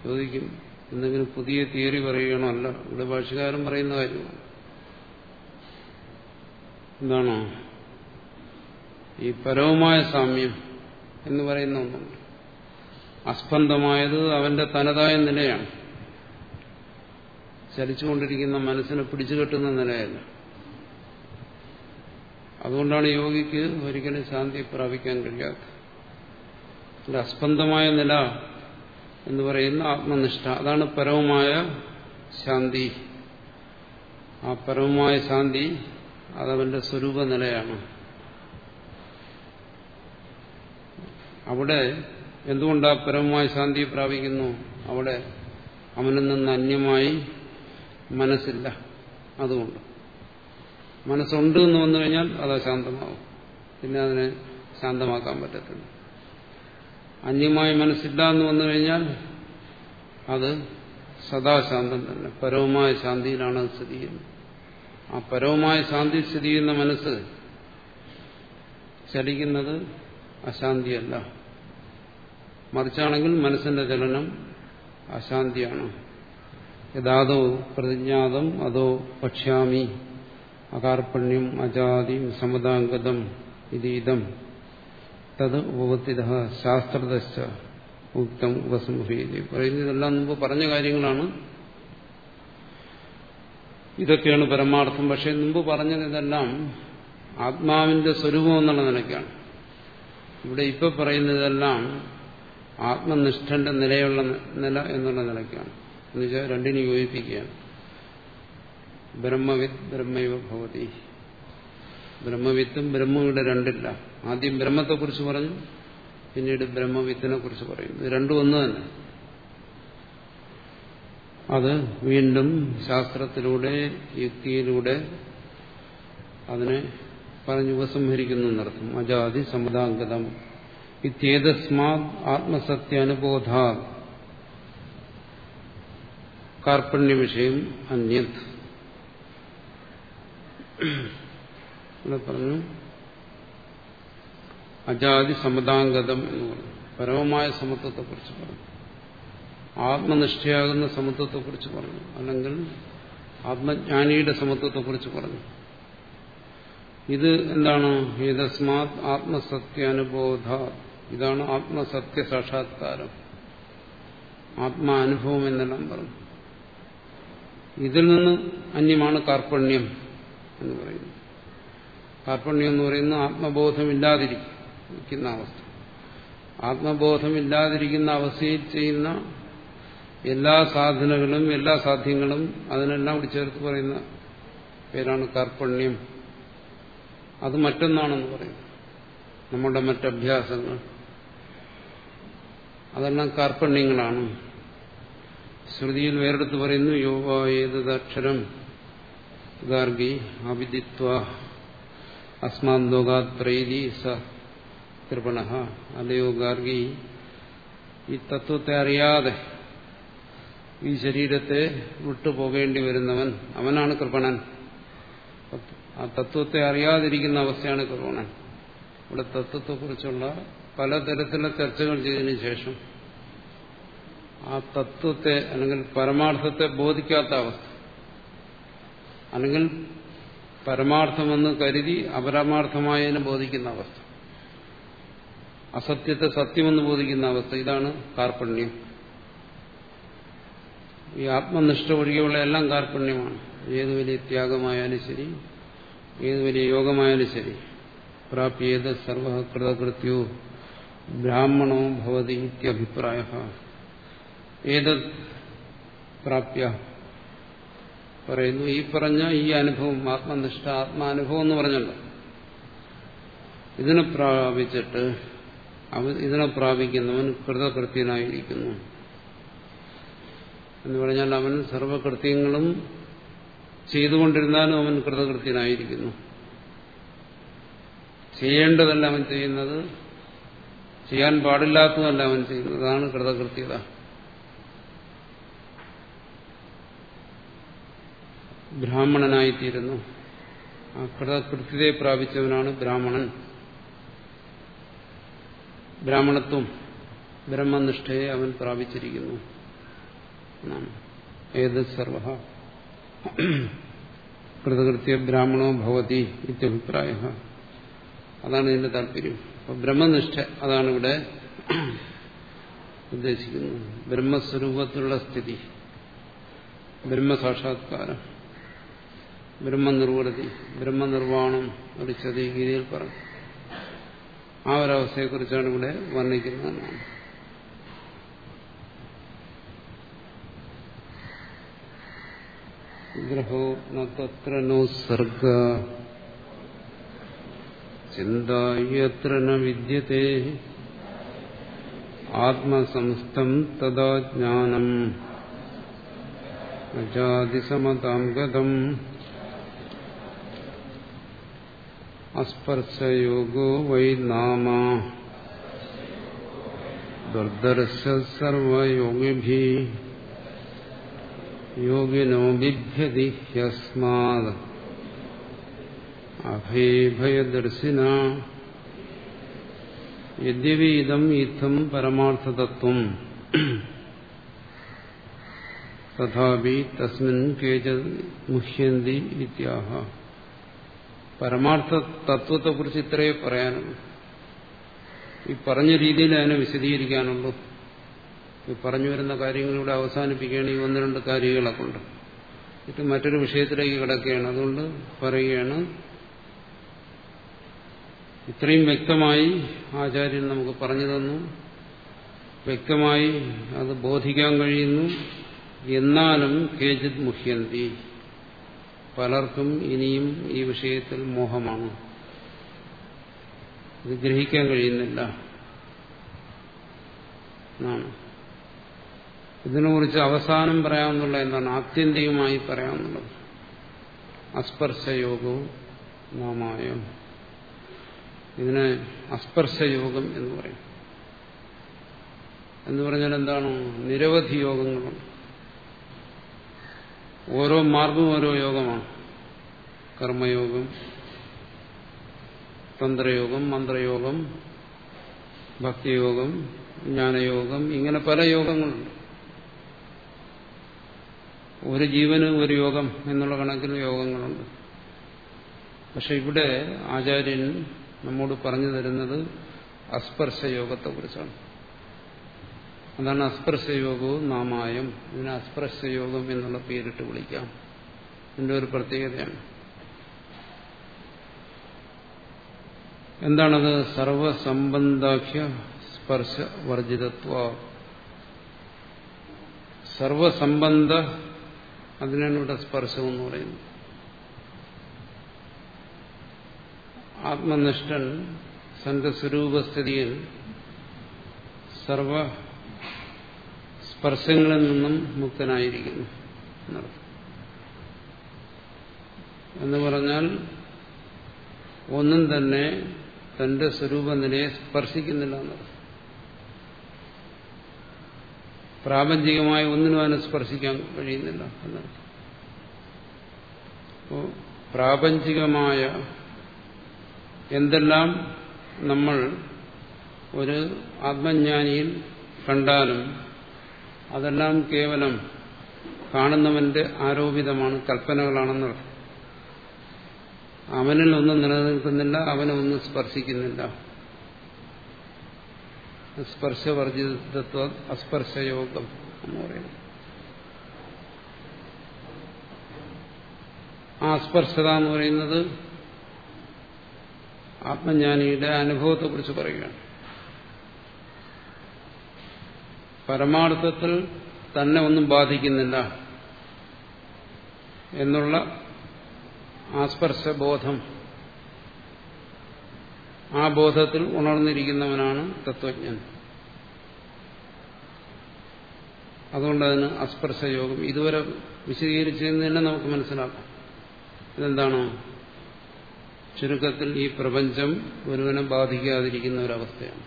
ചോദിക്കും എന്തെങ്കിലും പുതിയ തിയറി പറയുകയാണോ? അല്ല ഇവിടെ ഭാഷകാരൻ പറയുന്ന കാര്യമാണ്. എന്താണോ? ഈ പരവുമായ സാമ്യം എന്ന് പറയുന്ന ഒന്നുണ്ട്. അസ്പന്ദമായത് അവന്റെ തനതായ നിലയാണ്. ചലിച്ചുകൊണ്ടിരിക്കുന്ന മനസ്സിനെ പിടിച്ചു കെട്ടുന്ന നിലയല്ല. അതുകൊണ്ടാണ് യോഗിക്ക് ഒരിക്കലും ശാന്തി പ്രാപിക്കാൻ കഴിയാത്ത അസ്പന്ദമായ നില എന്ന് പറയുന്ന ആത്മനിഷ്ഠ. അതാണ് പരവുമായ ശാന്തി. ആ പരവുമായ ശാന്തി അതവന്റെ സ്വരൂപ നിലയാണ് അവിടെ എന്തുകൊണ്ടാ പരമമായ ശാന്തി പ്രാപിക്കുന്നു? അവിടെ അവനിൽ നിന്ന് അന്യമായി മനസ്സില്ല. അതുകൊണ്ട്. മനസ്സുണ്ട് എന്ന് വന്നു കഴിഞ്ഞാൽ അത് അശാന്തമാവും പിന്നെ അതിനെ ശാന്തമാക്കാൻ പറ്റത്തില്ല. അന്യമായി മനസ്സില്ല എന്ന് വന്നു കഴിഞ്ഞാൽ അത് സദാശാന്തം തന്നെ. പരവുമായ ശാന്തിയിലാണ് അത് സ്ഥിതി ചെയ്യുന്നത്. ആ പരവുമായ ശാന്തി സ്ഥിതി ചെയ്യുന്ന മനസ്സ് ചലിക്കുന്നത് അശാന്തിയല്ല. മറിച്ചാണെങ്കിൽ മനസ്സിന്റെ ചലനം അശാന്തിയാണ്. യഥാതോ പ്രതിജ്ഞാതം അതോ പക്ഷ്യാമി അകാർപ്പണ്യം അജാതിം സമതാംഗതം ഇതീതം. തത് ഉപപത്തിത ശാസ്ത്രദശ ഉക്തം ഉപസംഹീതി. പറയുന്നതെല്ലാം മുമ്പ് പറഞ്ഞ കാര്യങ്ങളാണ്. ഇതൊക്കെയാണ് പരമാർത്ഥം. പക്ഷെ മുമ്പ് പറഞ്ഞത് ഇതെല്ലാം ആത്മാവിന്റെ സ്വരൂപം എന്നുള്ള നിലയ്ക്കാണ്. ഇവിടെ ഇപ്പൊ പറയുന്നതെല്ലാം ആത്മനിഷ്ഠന്റെ നിലയുള്ള നില എന്നുള്ള നിലയ്ക്കാണ്. എന്നുവെച്ചാൽ രണ്ടിനെ യോജിപ്പിക്കുകയാണ്. ബ്രഹ്മവിത്ത് ബ്രഹ്മൈവ ഭവതി. ബ്രഹ്മവിത്തും ബ്രഹ്മയുടെ രണ്ടില്ല. ആദ്യം ബ്രഹ്മത്തെക്കുറിച്ച് പറഞ്ഞു പിന്നീട് ബ്രഹ്മവിത്തിനെ കുറിച്ച് പറയും. ഇത് രണ്ടും ഒന്ന് തന്നെ. അത് വീണ്ടും ശാസ്ത്രത്തിലൂടെ യുക്തിയിലൂടെ അതിനെ പറഞ്ഞു ഉപസംഹരിക്കുന്നു എന്നർത്ഥം. അജാതി സമുദാംഗതം. ഇത്യേതസ്മാ ആത്മസത്യാനുബോധ കാർപ്പണ്യ വിഷയം അന്യത് പറഞ്ഞു അജാതി സമതാംഗതം എന്ന് പറഞ്ഞു. പരമമായ സമത്വത്തെക്കുറിച്ച് പറഞ്ഞു. ആത്മനിഷ്ഠയാകുന്ന സമത്വത്തെക്കുറിച്ച് പറഞ്ഞു. അല്ലെങ്കിൽ ആത്മജ്ഞാനിയുടെ സമത്വത്തെക്കുറിച്ച് പറഞ്ഞു. ഇത് എന്താണ്? ഏതസ്മാത് ആത്മസത്യാനുബോധ ഇതാണ് ആത്മസത്യ സാക്ഷാത്കാരം. ആത്മാനുഭവം എന്നെല്ലാം പറഞ്ഞു. ഇതിൽ നിന്ന് അന്യമാണ് കാർപ്പണ്യം എന്ന് പറയുന്നത്. കാർപ്പണ്യം എന്ന് പറയുന്നത് ആത്മബോധമില്ലാതിരിക്കുന്ന അവസ്ഥ. ആത്മബോധമില്ലാതിരിക്കുന്ന അവസ്ഥയിൽ ചെയ്യുന്ന എല്ലാ സാധനകളും എല്ലാ സാധ്യങ്ങളും അതിനെല്ലാം കൂടി ചേർത്ത് പറയുന്ന പേരാണ് കാർപ്പണ്യം. അത് മറ്റൊന്നാണെന്ന് പറയും. നമ്മുടെ മറ്റഭ്യാസങ്ങൾ. അതെല്ലാം കാർപ്പണ്യങ്ങളാണ്. ശ്രുതിയിൽ വേറെടുത്ത് പറയുന്നു യോഗ ഏതക്ഷരം ഗാർഗി അവിദിത്വ അസ്മാന്തോകാ പ്രീതി സ കൃപണ. അല്ലയോ ഗാർഗി ഈ തത്വത്തെ അറിയാതെ ഈ ശരീരത്തെ വിട്ടുപോകേണ്ടി വരുന്നവൻ അവനാണ് കൃപണൻ. ആ തത്വത്തെ അറിയാതിരിക്കുന്ന അവസ്ഥയാണ് കൃപണൻ. ഇവിടെ തത്വത്തെക്കുറിച്ചുള്ള പലതരത്തിലുള്ള ചർച്ചകൾ ചെയ്തതിനു ശേഷം ആ തത്വത്തെ അല്ലെങ്കിൽ പരമാർത്ഥത്തെ ബോധിക്കാത്ത അവസ്ഥ. അല്ലെങ്കിൽ പരമാർത്ഥമെന്ന് കരുതി അപരമാർത്ഥമായതിനെ ബോധിക്കുന്ന അവസ്ഥ. അസത്യത്തെ സത്യമെന്ന് ബോധിക്കുന്ന അവസ്ഥ. ഇതാണ് കാർപ്പണ്യം. ഈ ആത്മനിഷ്ഠ ഒഴികെയുള്ള എല്ലാം കാർപ്പണ്യമാണ്. ഏത് വലിയ ത്യാഗമായാലും ശരി ഏത് വലിയ യോഗമായാലും ശരി. പ്രാപ്യേത് സർവകൃതകൃത്യോ ബ്രാഹ്മണോ ഭവതി ഇത്യഭിപ്രായ. ഏത് പ്രാപ്യ? പറയുന്നു ഈ പറഞ്ഞ ഈ അനുഭവം ആത്മനിഷ്ഠ ആത്മാനുഭവം എന്ന് പറഞ്ഞല്ലോ. ഇതിനെ പ്രാപിച്ചിട്ട് ഇതിനെ പ്രാപിക്കുന്നവൻ കൃതകൃത്യനായിരിക്കുന്നു. എന്ന് പറഞ്ഞാൽ അവൻ സർവകൃത്യങ്ങളും ചെയ്തുകൊണ്ടിരുന്നാലും അവൻ കൃതകൃത്യനായിരിക്കുന്നു. ചെയ്യേണ്ടതല്ല അവൻ ചെയ്യുന്നത്. ചെയ്യാൻ പാടില്ലാത്തതല്ല അവൻ ചെയ്യുന്നത്. അതാണ് കൃതകൃത്യത. ബ്രാഹ്മണനായിത്തീരുന്നു. ആ കൃതകൃത്യതയെ പ്രാപിച്ചവനാണ് ബ്രാഹ്മണൻ. ബ്രാഹ്മണത്വം ബ്രഹ്മനിഷ്ഠയെ അവൻ പ്രാപിച്ചിരിക്കുന്നു. ഏത് സർവ? കൃതകൃത്യ ബ്രാഹ്മണോ ഭവതി ഇത്യഭിപ്രായ അതാണ് ഇതിന്റെ താല്പര്യം. അപ്പൊ ബ്രഹ്മനിഷ്ഠ അതാണ് ഇവിടെ ഉദ്ദേശിക്കുന്നത്. ബ്രഹ്മസ്വരൂപത്തിലുള്ള സ്ഥിതി. ബ്രഹ്മസാക്ഷാത്കാരം. ബ്രഹ്മനിർവൃതി ബ്രഹ്മനിർവാണം ഒരു ചതി ഗീതിയിൽ പറഞ്ഞു. ആ ഒരവസ്ഥയെക്കുറിച്ചാണ് ഇവിടെ വർണിക്കുന്നതെന്നാണ്. ഗ്രഹോ നത്ര നോ സർഗ. ചിന്തയത്ര ന വിദ്യത്തെ. ആത്മസംസ്ഥം തദാ ജ്ഞാനം. അജാതിസമതാം ഗതം. അസ്പർശയോഗോ വൈ നാമ. ദുർദർശ സർവയോഗിഭി യോഗിനോ ബിഭ്യതി ഹ്യസ്മാത്. അഭേഭയദർശിന യദ്യവീതം ഇത്തം പരമാർത്ഥതത്വം. തഥാപി തസ്മിൻ കേച മുഹ്യന്തി ഇത്യാഹ. പരമാർത്ഥ തത്വത്തെക്കുറിച്ച് ഇത്രയേ പറയാനുള്ളൂ. ഈ പറഞ്ഞ രീതിയിൽ അതിനെ വിശദീകരിക്കാനുള്ളൂ. ഈ പറഞ്ഞു വരുന്ന കാര്യങ്ങളിവിടെ അവസാനിപ്പിക്കുകയാണ് ഈ ഒന്ന് രണ്ട് കാര്യങ്ങളെ കൊണ്ട് ഇത് മറ്റൊരു വിഷയത്തിലേക്ക് കിടക്കുകയാണ്. അതുകൊണ്ട് പറയുകയാണ് ഇത്രയും വ്യക്തമായി ആചാര്യൻ നമുക്ക് പറഞ്ഞു തന്നു. വ്യക്തമായി അത് ബോധിക്കാൻ കഴിയുന്നു. എന്നാലും കേജിത് മുഹ്യന്തി. പലർക്കും ഇനിയും ഈ വിഷയത്തിൽ മോഹമാണ്. ഇത് ഗ്രഹിക്കാൻ കഴിയുന്നില്ല. എന്നാണ് ഇതിനെക്കുറിച്ച് അവസാനം പറയാമെന്നുള്ള എന്താണ്? ആത്യന്തികമായി പറയാമെന്നുള്ളത് അസ്പർശയോഗവും നാമായം. ഇതിന് അസ്പർശയോഗം എന്ന് പറയും. എന്ന് പറഞ്ഞാൽ എന്താണ്? നിരവധി യോഗങ്ങളുണ്ട്. ഓരോ മാർഗവും ഓരോ യോഗമാണ്. കർമ്മയോഗം തന്ത്രയോഗം മന്ത്രയോഗം ഭക്തിയോഗം ജ്ഞാനയോഗം ഇങ്ങനെ പല യോഗങ്ങളുണ്ട്. ഒരു ജീവന് ഒരു യോഗം എന്നുള്ള കണക്കിന് യോഗങ്ങളുണ്ട്. പക്ഷെ ഇവിടെ ആചാര്യൻ നമ്മോട് പറഞ്ഞു തരുന്നത് അസ്പർശ അസ്പർശയോഗത്തെക്കുറിച്ചാണ്. അതാണ് അസ്പർശ അസ്പർശയോഗവും നാമായം. ഇതിനെ അസ്പർശയോഗം എന്നുള്ള പേരിട്ട് വിളിക്കാം. ഇതിന്റെ ഒരു പ്രത്യേകതയാണ്. എന്താണത്? സർവസംബന്ധാഖ്യ സ്പർശ വർജിതത്വ സർവസംബന്ധ അതിനാണ് ഇവിടെ സ്പർശം എന്ന് പറയുന്നത്. ആത്മനിഷ്ഠൻ തന്റെ സ്വരൂപസ്ഥിതിയിൽ സർവ സ്പർശങ്ങളിൽ നിന്നും മുക്തനായിരിക്കുന്നു എന്ന് പറഞ്ഞാൽ ഒന്നും തന്നെ തന്റെ സ്വരൂപനിലയെ സ്പർശിക്കുന്നില്ല എന്നർത്ഥം. പ്രാപഞ്ചികമായ ഒന്നിനും അതിനെ സ്പർശിക്കാൻ കഴിയുന്നില്ല എന്നർത്ഥം അപ്പോ പ്രാപഞ്ചികമായ എന്തെല്ലാം നമ്മൾ ഒരു ആത്മജ്ഞാനിയിൽ കണ്ടാലും അതെല്ലാം കേവലം കാണുന്നവന്റെ ആരോപിതമാണ് കൽപ്പനകളാണെന്നർത്ഥം അവനിൽ ഒന്നും നിലനിൽക്കുന്നില്ല അവനെ ഒന്നും സ്പർശിക്കുന്നില്ല. സ്പർശവർജിതത്വ അസ്പർശയോഗം എന്ന് പറയുന്നത്. ആ അസ്പർശത എന്ന് പറയുന്നത് ആത്മജ്ഞാനിയുടെ അനുഭവത്തെക്കുറിച്ച് പറയുകയാണ്. പരമാർത്ഥത്തിൽ തന്നെ ഒന്നും ബാധിക്കുന്നില്ല എന്നുള്ള ആസ്പർശബോധം ആ ബോധത്തിൽ ഉണർന്നിരിക്കുന്നവനാണ് തത്വജ്ഞൻ. അതുകൊണ്ട് അതിന് അസ്പർശയോഗം. ഇതുവരെ വിശദീകരിച്ചതെന്ന് തന്നെ നമുക്ക് മനസ്സിലാക്കാം. ഇതെന്താണ്? ചുരുക്കത്തിൽ ഈ പ്രപഞ്ചം ഒരുവനെ ബാധിക്കാതിരിക്കുന്ന ഒരവസ്ഥയാണ്.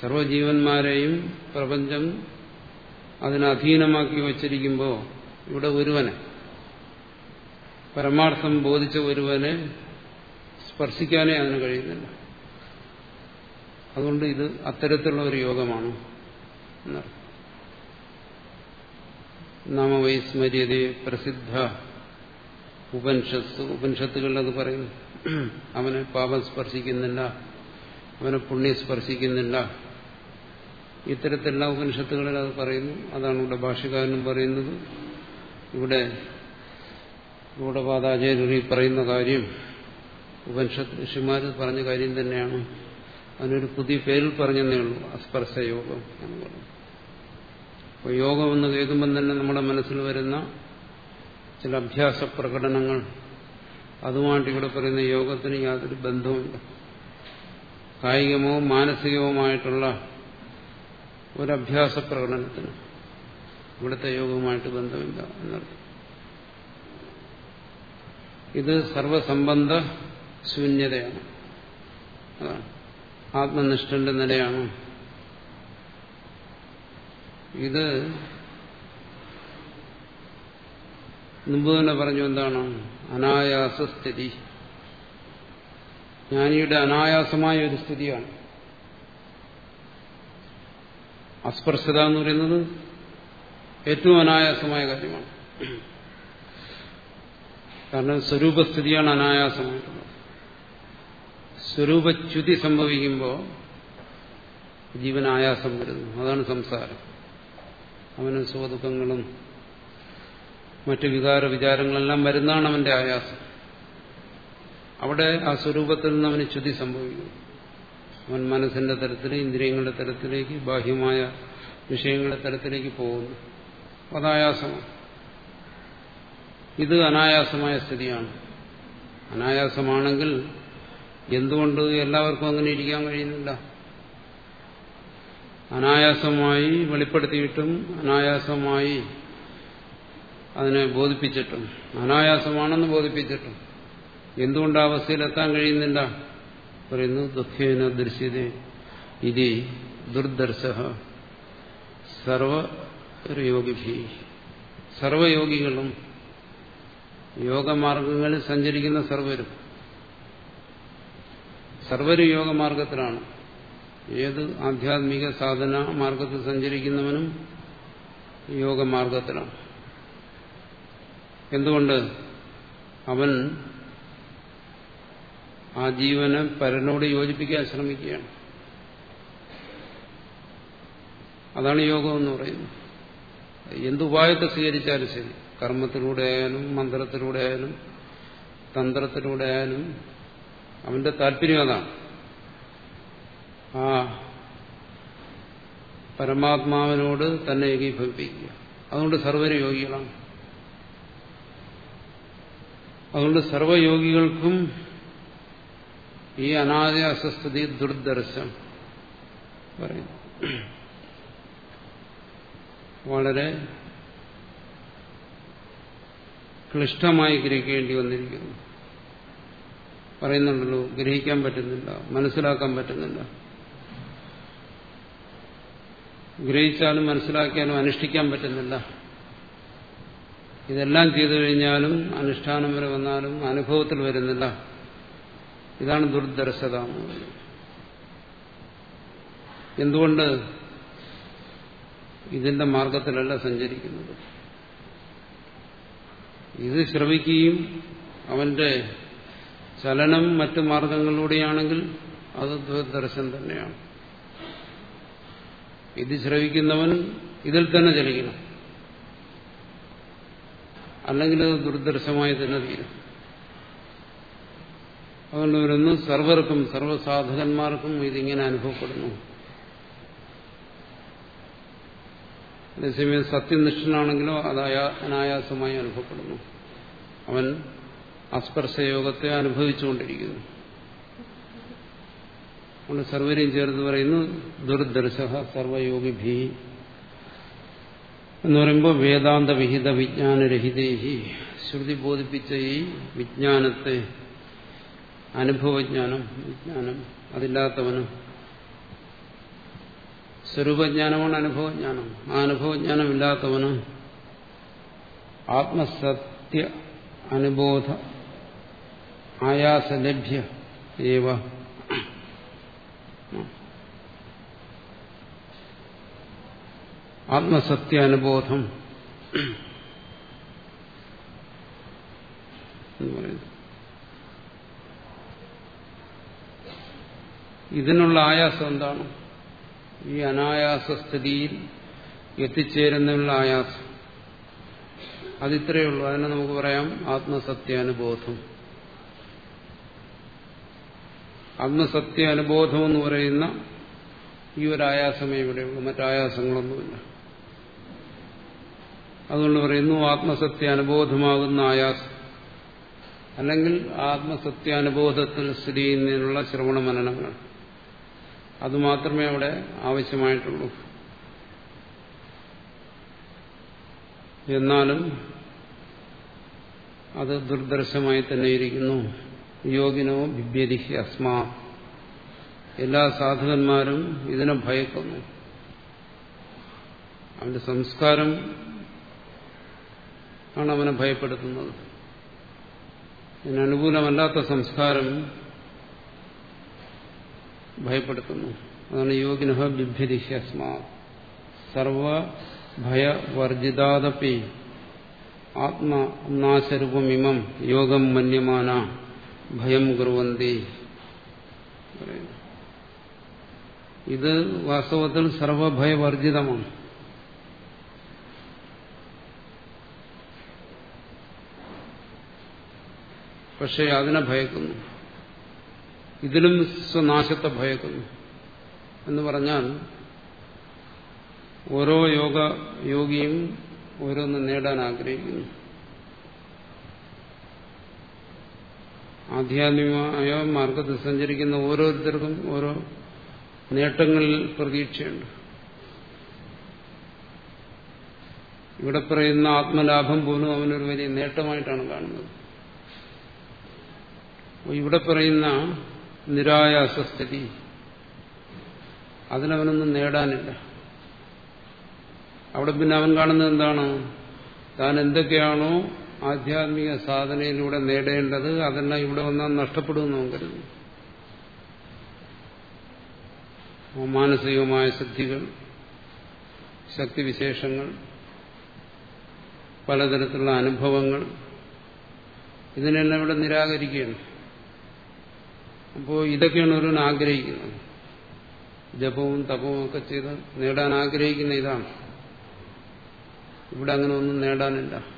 സർവജീവന്മാരെയും പ്രപഞ്ചം അതിനധീനമാക്കി വച്ചിരിക്കുമ്പോൾ ഇവിടെ ഒരുവനെ പരമാർത്ഥം ബോധിച്ച ഒരുവനെ സ്പർശിക്കാനേ അതിന് കഴിയുന്നില്ല. അതുകൊണ്ട് ഇത് അത്തരത്തിലുള്ള ഒരു യോഗമാണ് എന്നർത്ഥം. നാമവൈസ്മര്യതയെ പ്രസിദ്ധ ഉപനിഷത്ത് ഉപനിഷത്തുകളിൽ അത് പറയുന്നു. അവനെ പാപം സ്പർശിക്കുന്നില്ല. അവനെ പുണ്യം സ്പർശിക്കുന്നില്ല. ഇത്തരത്തിലുള്ള ഉപനിഷത്തുകളിൽ അത് പറയുന്നു. അതാണ് ഇവിടെ ഭാഷകാരനും പറയുന്നത്. ഇവിടെ ഗൂഢപാതാചാര്യ പറയുന്ന കാര്യം ഉപനിഷത്ത് ഋഷിമാർ പറഞ്ഞ കാര്യം തന്നെയാണ്. അതിനൊരു പുതിയ പേരിൽ പറഞ്ഞതേ ഉള്ളൂ അസ്പർശ യോഗം എന്ന് പറഞ്ഞു. അപ്പോൾ യോഗം എന്ന് കേൾക്കുമ്പം തന്നെ നമ്മുടെ മനസ്സിൽ വരുന്ന ചില അഭ്യാസ പ്രകടനങ്ങൾ അതുമായിട്ട് ഇവിടെ പറയുന്ന യോഗത്തിന് യാതൊരു ബന്ധവുമില്ല. കായികമോ മാനസികവുമായിട്ടുള്ള ഒരഭ്യാസ പ്രകടനത്തിന് ഇവിടുത്തെ യോഗവുമായിട്ട് ബന്ധമില്ല എന്നർത്ഥം. ഇത് സർവസംബന്ധ ശൂന്യതയാണ്. ആത്മനിഷ്ഠന്റെ നിലയാണ്. ഇത് മുമ്പ് തന്നെ പറഞ്ഞു എന്താണ്? അനായാസ സ്ഥിതി. ജ്ഞാനിയുടെ അനായാസമായ ഒരു സ്ഥിതിയാണ്. അസ്പർശത എന്ന് പറയുന്നത് ഏറ്റവും അനായാസമായ കാര്യമാണ്. കാരണം സ്വരൂപസ്ഥിതിയാണ് അനായാസമായിട്ടുള്ളത്. സ്വരൂപച്യുതി സംഭവിക്കുമ്പോൾ ജീവൻ ആയാസം വരുന്നു. അതാണ് സംസാരം. അവന് സുഖദുഃഖങ്ങളും മറ്റു വികാര വിചാരങ്ങളെല്ലാം വരുന്നതാണ് അവന്റെ ആയാസം. അവിടെ ആ സ്വരൂപത്തിൽ നിന്ന് അവന് ച്യുതി സംഭവിക്കുന്നു. അവൻ മനസ്സിന്റെ തലത്തിൽ ഇന്ദ്രിയങ്ങളുടെ തലത്തിലേക്ക് ബാഹ്യമായ വിഷയങ്ങളുടെ തലത്തിലേക്ക് പോകുന്നു. അതായാസമാണ് ഇത് അനായാസമായ സ്ഥിതിയാണ്. അനായാസമാണെങ്കിൽ എന്തുകൊണ്ട് എല്ലാവർക്കും അങ്ങനെ ഇരിക്കാൻ കഴിയുന്നില്ല? അനായാസമായി വെളിപ്പെടുത്തിയിട്ടും അനായാസമായി അതിനെ ബോധിപ്പിച്ചിട്ടും അനായാസമാണെന്ന് ബോധിപ്പിച്ചിട്ടും എന്തുകൊണ്ട് അവസ്ഥയിലെത്താൻ കഴിയുന്നില്ല? പറയുന്നു ദുഃഖേന ദൃശ്യത ഇതി ദുർദർശ സർവയോഗി സർവയോഗികളും യോഗമാർഗങ്ങളിൽ സഞ്ചരിക്കുന്ന സർവരും സർവരും യോഗമാർഗത്തിലാണ് ഏത് ആധ്യാത്മിക സാധന മാർഗത്തിൽ സഞ്ചരിക്കുന്നവനും യോഗമാർഗത്തിലാണ്. എന്തുകൊണ്ട്? അവൻ ആ ജീവനെ പരനോട് യോജിപ്പിക്കാൻ ശ്രമിക്കുകയാണ്. അതാണ് യോഗം എന്ന് പറയുന്നത്. എന്തുപായത്തെ സ്വീകരിച്ചാലും ശരി. കർമ്മത്തിലൂടെ ആയാലും മന്ത്രത്തിലൂടെ ആയാലും തന്ത്രത്തിലൂടെ ആയാലും അവന്റെ താല്പര്യം അതാണ്. ആ പരമാത്മാവിനോട് തന്നെ ഏകീഭവിപ്പിക്കുക. അതുകൊണ്ട് സർവര് യോഗികളാണ് അതുകൊണ്ട് സർവയോഗികൾക്കും ഈ അനായാസസ്ഥിതി ദുർദർശം പറയുന്നു. വളരെ ക്ലിഷ്ടമായി ഗ്രഹിക്കേണ്ടി വന്നിരിക്കുന്നു. പറയുന്നുണ്ടല്ലോ ഗ്രഹിക്കാൻ പറ്റുന്നില്ല മനസ്സിലാക്കാൻ പറ്റുന്നില്ല ഗ്രഹിച്ചാലും മനസ്സിലാക്കിയാലും അനുഷ്ഠിക്കാൻ പറ്റുന്നില്ല. ഇതെല്ലാം ചെയ്തു കഴിഞ്ഞാലും അനുഷ്ഠാനം വരെ വന്നാലും അനുഭവത്തിൽ വരുന്നില്ല. ഇതാണ് ദുർദർശത. എന്തുകൊണ്ട്? ഇതിന്റെ മാർഗത്തിലല്ല സഞ്ചരിക്കുന്നത്. ഇത് ശ്രവിക്കുകയും അവന്റെ ചലനം മറ്റു മാർഗങ്ങളിലൂടെയാണെങ്കിൽ അത് ദർശനം തന്നെയാണ്. ഇത് ശ്രവിക്കുന്നവൻ ഇതിൽ തന്നെ ചലിക്കണം. അല്ലെങ്കിൽ അത് ദുർദർശമായി തന്നെ തീരും. അതുകൊണ്ട് വരുന്നു സർവർക്കും സർവസാധകന്മാർക്കും ഇതിങ്ങനെ അനുഭവപ്പെടുന്നു. അതേസമയം സത്യനിഷ്ഠനാണെങ്കിലോ അത് അനായാസമായി അനുഭവപ്പെടുന്നു. അവൻ അസ്പർശയോഗത്തെ അനുഭവിച്ചുകൊണ്ടിരിക്കുന്നു. അതുകൊണ്ട് സർവരെയും ചേർത്ത് പറയുന്നു ദുർദർശ സർവയോഗിഭി എന്ന് പറയുമ്പോൾ വേദാന്ത വിഹിത വിജ്ഞാനരഹിതേഹി. ശ്രുതി ബോധിപ്പിച്ച ഈ വിജ്ഞാനത്തെ അനുഭവജ്ഞാനം വിജ്ഞാനം അതില്ലാത്തവന് സ്വരൂപജ്ഞാനമാണ് അനുഭവജ്ഞാനം. ആ അനുഭവജ്ഞാനം ഇല്ലാത്തവന് ആത്മസത്യ അനുബോധ ആയാസലഭ്യ ഏവ. ആത്മസത്യാനുബോധം ഇതിനുള്ള ആയാസം എന്താണ്? ഈ അനായാസ സ്ഥിതിയിൽ എത്തിച്ചേരുന്നതിനുള്ള ആയാസം. അതിത്രയേ ഉള്ളൂ. അതിനെ നമുക്ക് പറയാം ആത്മസത്യാനുബോധം. ആത്മസത്യാനുബോധം എന്ന് പറയുന്ന ഈ ഒരു ആയാസമേ ഇവിടെയുള്ളൂ. മറ്റായാസങ്ങളൊന്നുമില്ല. അതുകൊണ്ട് പറയുന്നു ആത്മസത്യ അനുബോധമാകുന്ന ആയാസം. അല്ലെങ്കിൽ ആത്മസത്യാനുബോധത്തിൽ സ്ഥിതി ചെയ്യുന്നതിനുള്ള ശ്രവണ മനനങ്ങൾ. അതുമാത്രമേ അവിടെ ആവശ്യമായിട്ടുള്ളൂ. എന്നാലും അത് ദുർദർശമായി തന്നെ ഇരിക്കുന്നു യോഗിനോ ബിബ്യതിഹി അസ്മാ. എല്ലാ സാധകന്മാരും ഇതിനെ ഭയക്കുന്നു. അവന്റെ സംസ്കാരം ആണ് അവനെ ഭയപ്പെടുത്തുന്നത്. ഇതിനനുകൂലമല്ലാത്ത സംസ്കാരം ഭയപ്പെടുത്തുന്നു. അതാണ് യോഗിന ബിഭ്യതിഹ്യസ്മാ സർവഭയവർജിതാദപ്പി ആത്മനാശരൂപമിമം യോഗം മന്യമാന. ഭയം കുറുവന്തി. ഇത് വാസ്തവത്തിൽ സർവഭയവർജിതമാണ്. പക്ഷേ അതിനെ ഭയക്കുന്നു. ഇതിലും സ്വനാശത്തെ ഭയക്കുന്നു. എന്ന് പറഞ്ഞാൽ ഓരോ യോഗ യോഗിയും ഓരോന്ന് നേടാൻ ആഗ്രഹിക്കുന്നു. ആധ്യാത്മികമായ മാർഗത്തിൽ സഞ്ചരിക്കുന്ന ഓരോരുത്തർക്കും ഓരോ നേട്ടങ്ങളിൽ പ്രതീക്ഷയുണ്ട്. ഇവിടെ പറയുന്ന ആത്മലാഭം പോലും അവനൊരു വലിയ നേട്ടമായിട്ടാണ് കാണുന്നത്. ഇവിടെ പറയുന്ന നിരായാസസ്ഥിതി അതിനവനൊന്നും നേടാനില്ല. അവിടെ പിന്നെ അവൻ കാണുന്നത് എന്താണ്? താൻ എന്തൊക്കെയാണോ ആധ്യാത്മിക സാധനയിലൂടെ നേടേണ്ടത് അതെല്ലാം ഇവിടെ വന്നാൽ നഷ്ടപ്പെടുമെന്ന് അവൻ കരുതുന്നു. മാനസികമായ സിദ്ധികൾ ശക്തിവിശേഷങ്ങൾ പലതരത്തിലുള്ള അനുഭവങ്ങൾ ഇതിനെല്ലാം ഇവിടെ നിരാകരിക്കുകയാണ്. അപ്പോൾ ഇതൊക്കെയാണ് ഒരുവൻ ആഗ്രഹിക്കുന്നത്. ജപവും തപവും ഒക്കെ ചെയ്ത് നേടാൻ ആഗ്രഹിക്കുന്ന ഇതാണ്. ഇവിടെ അങ്ങനെ ഒന്നും നേടാനില്ല.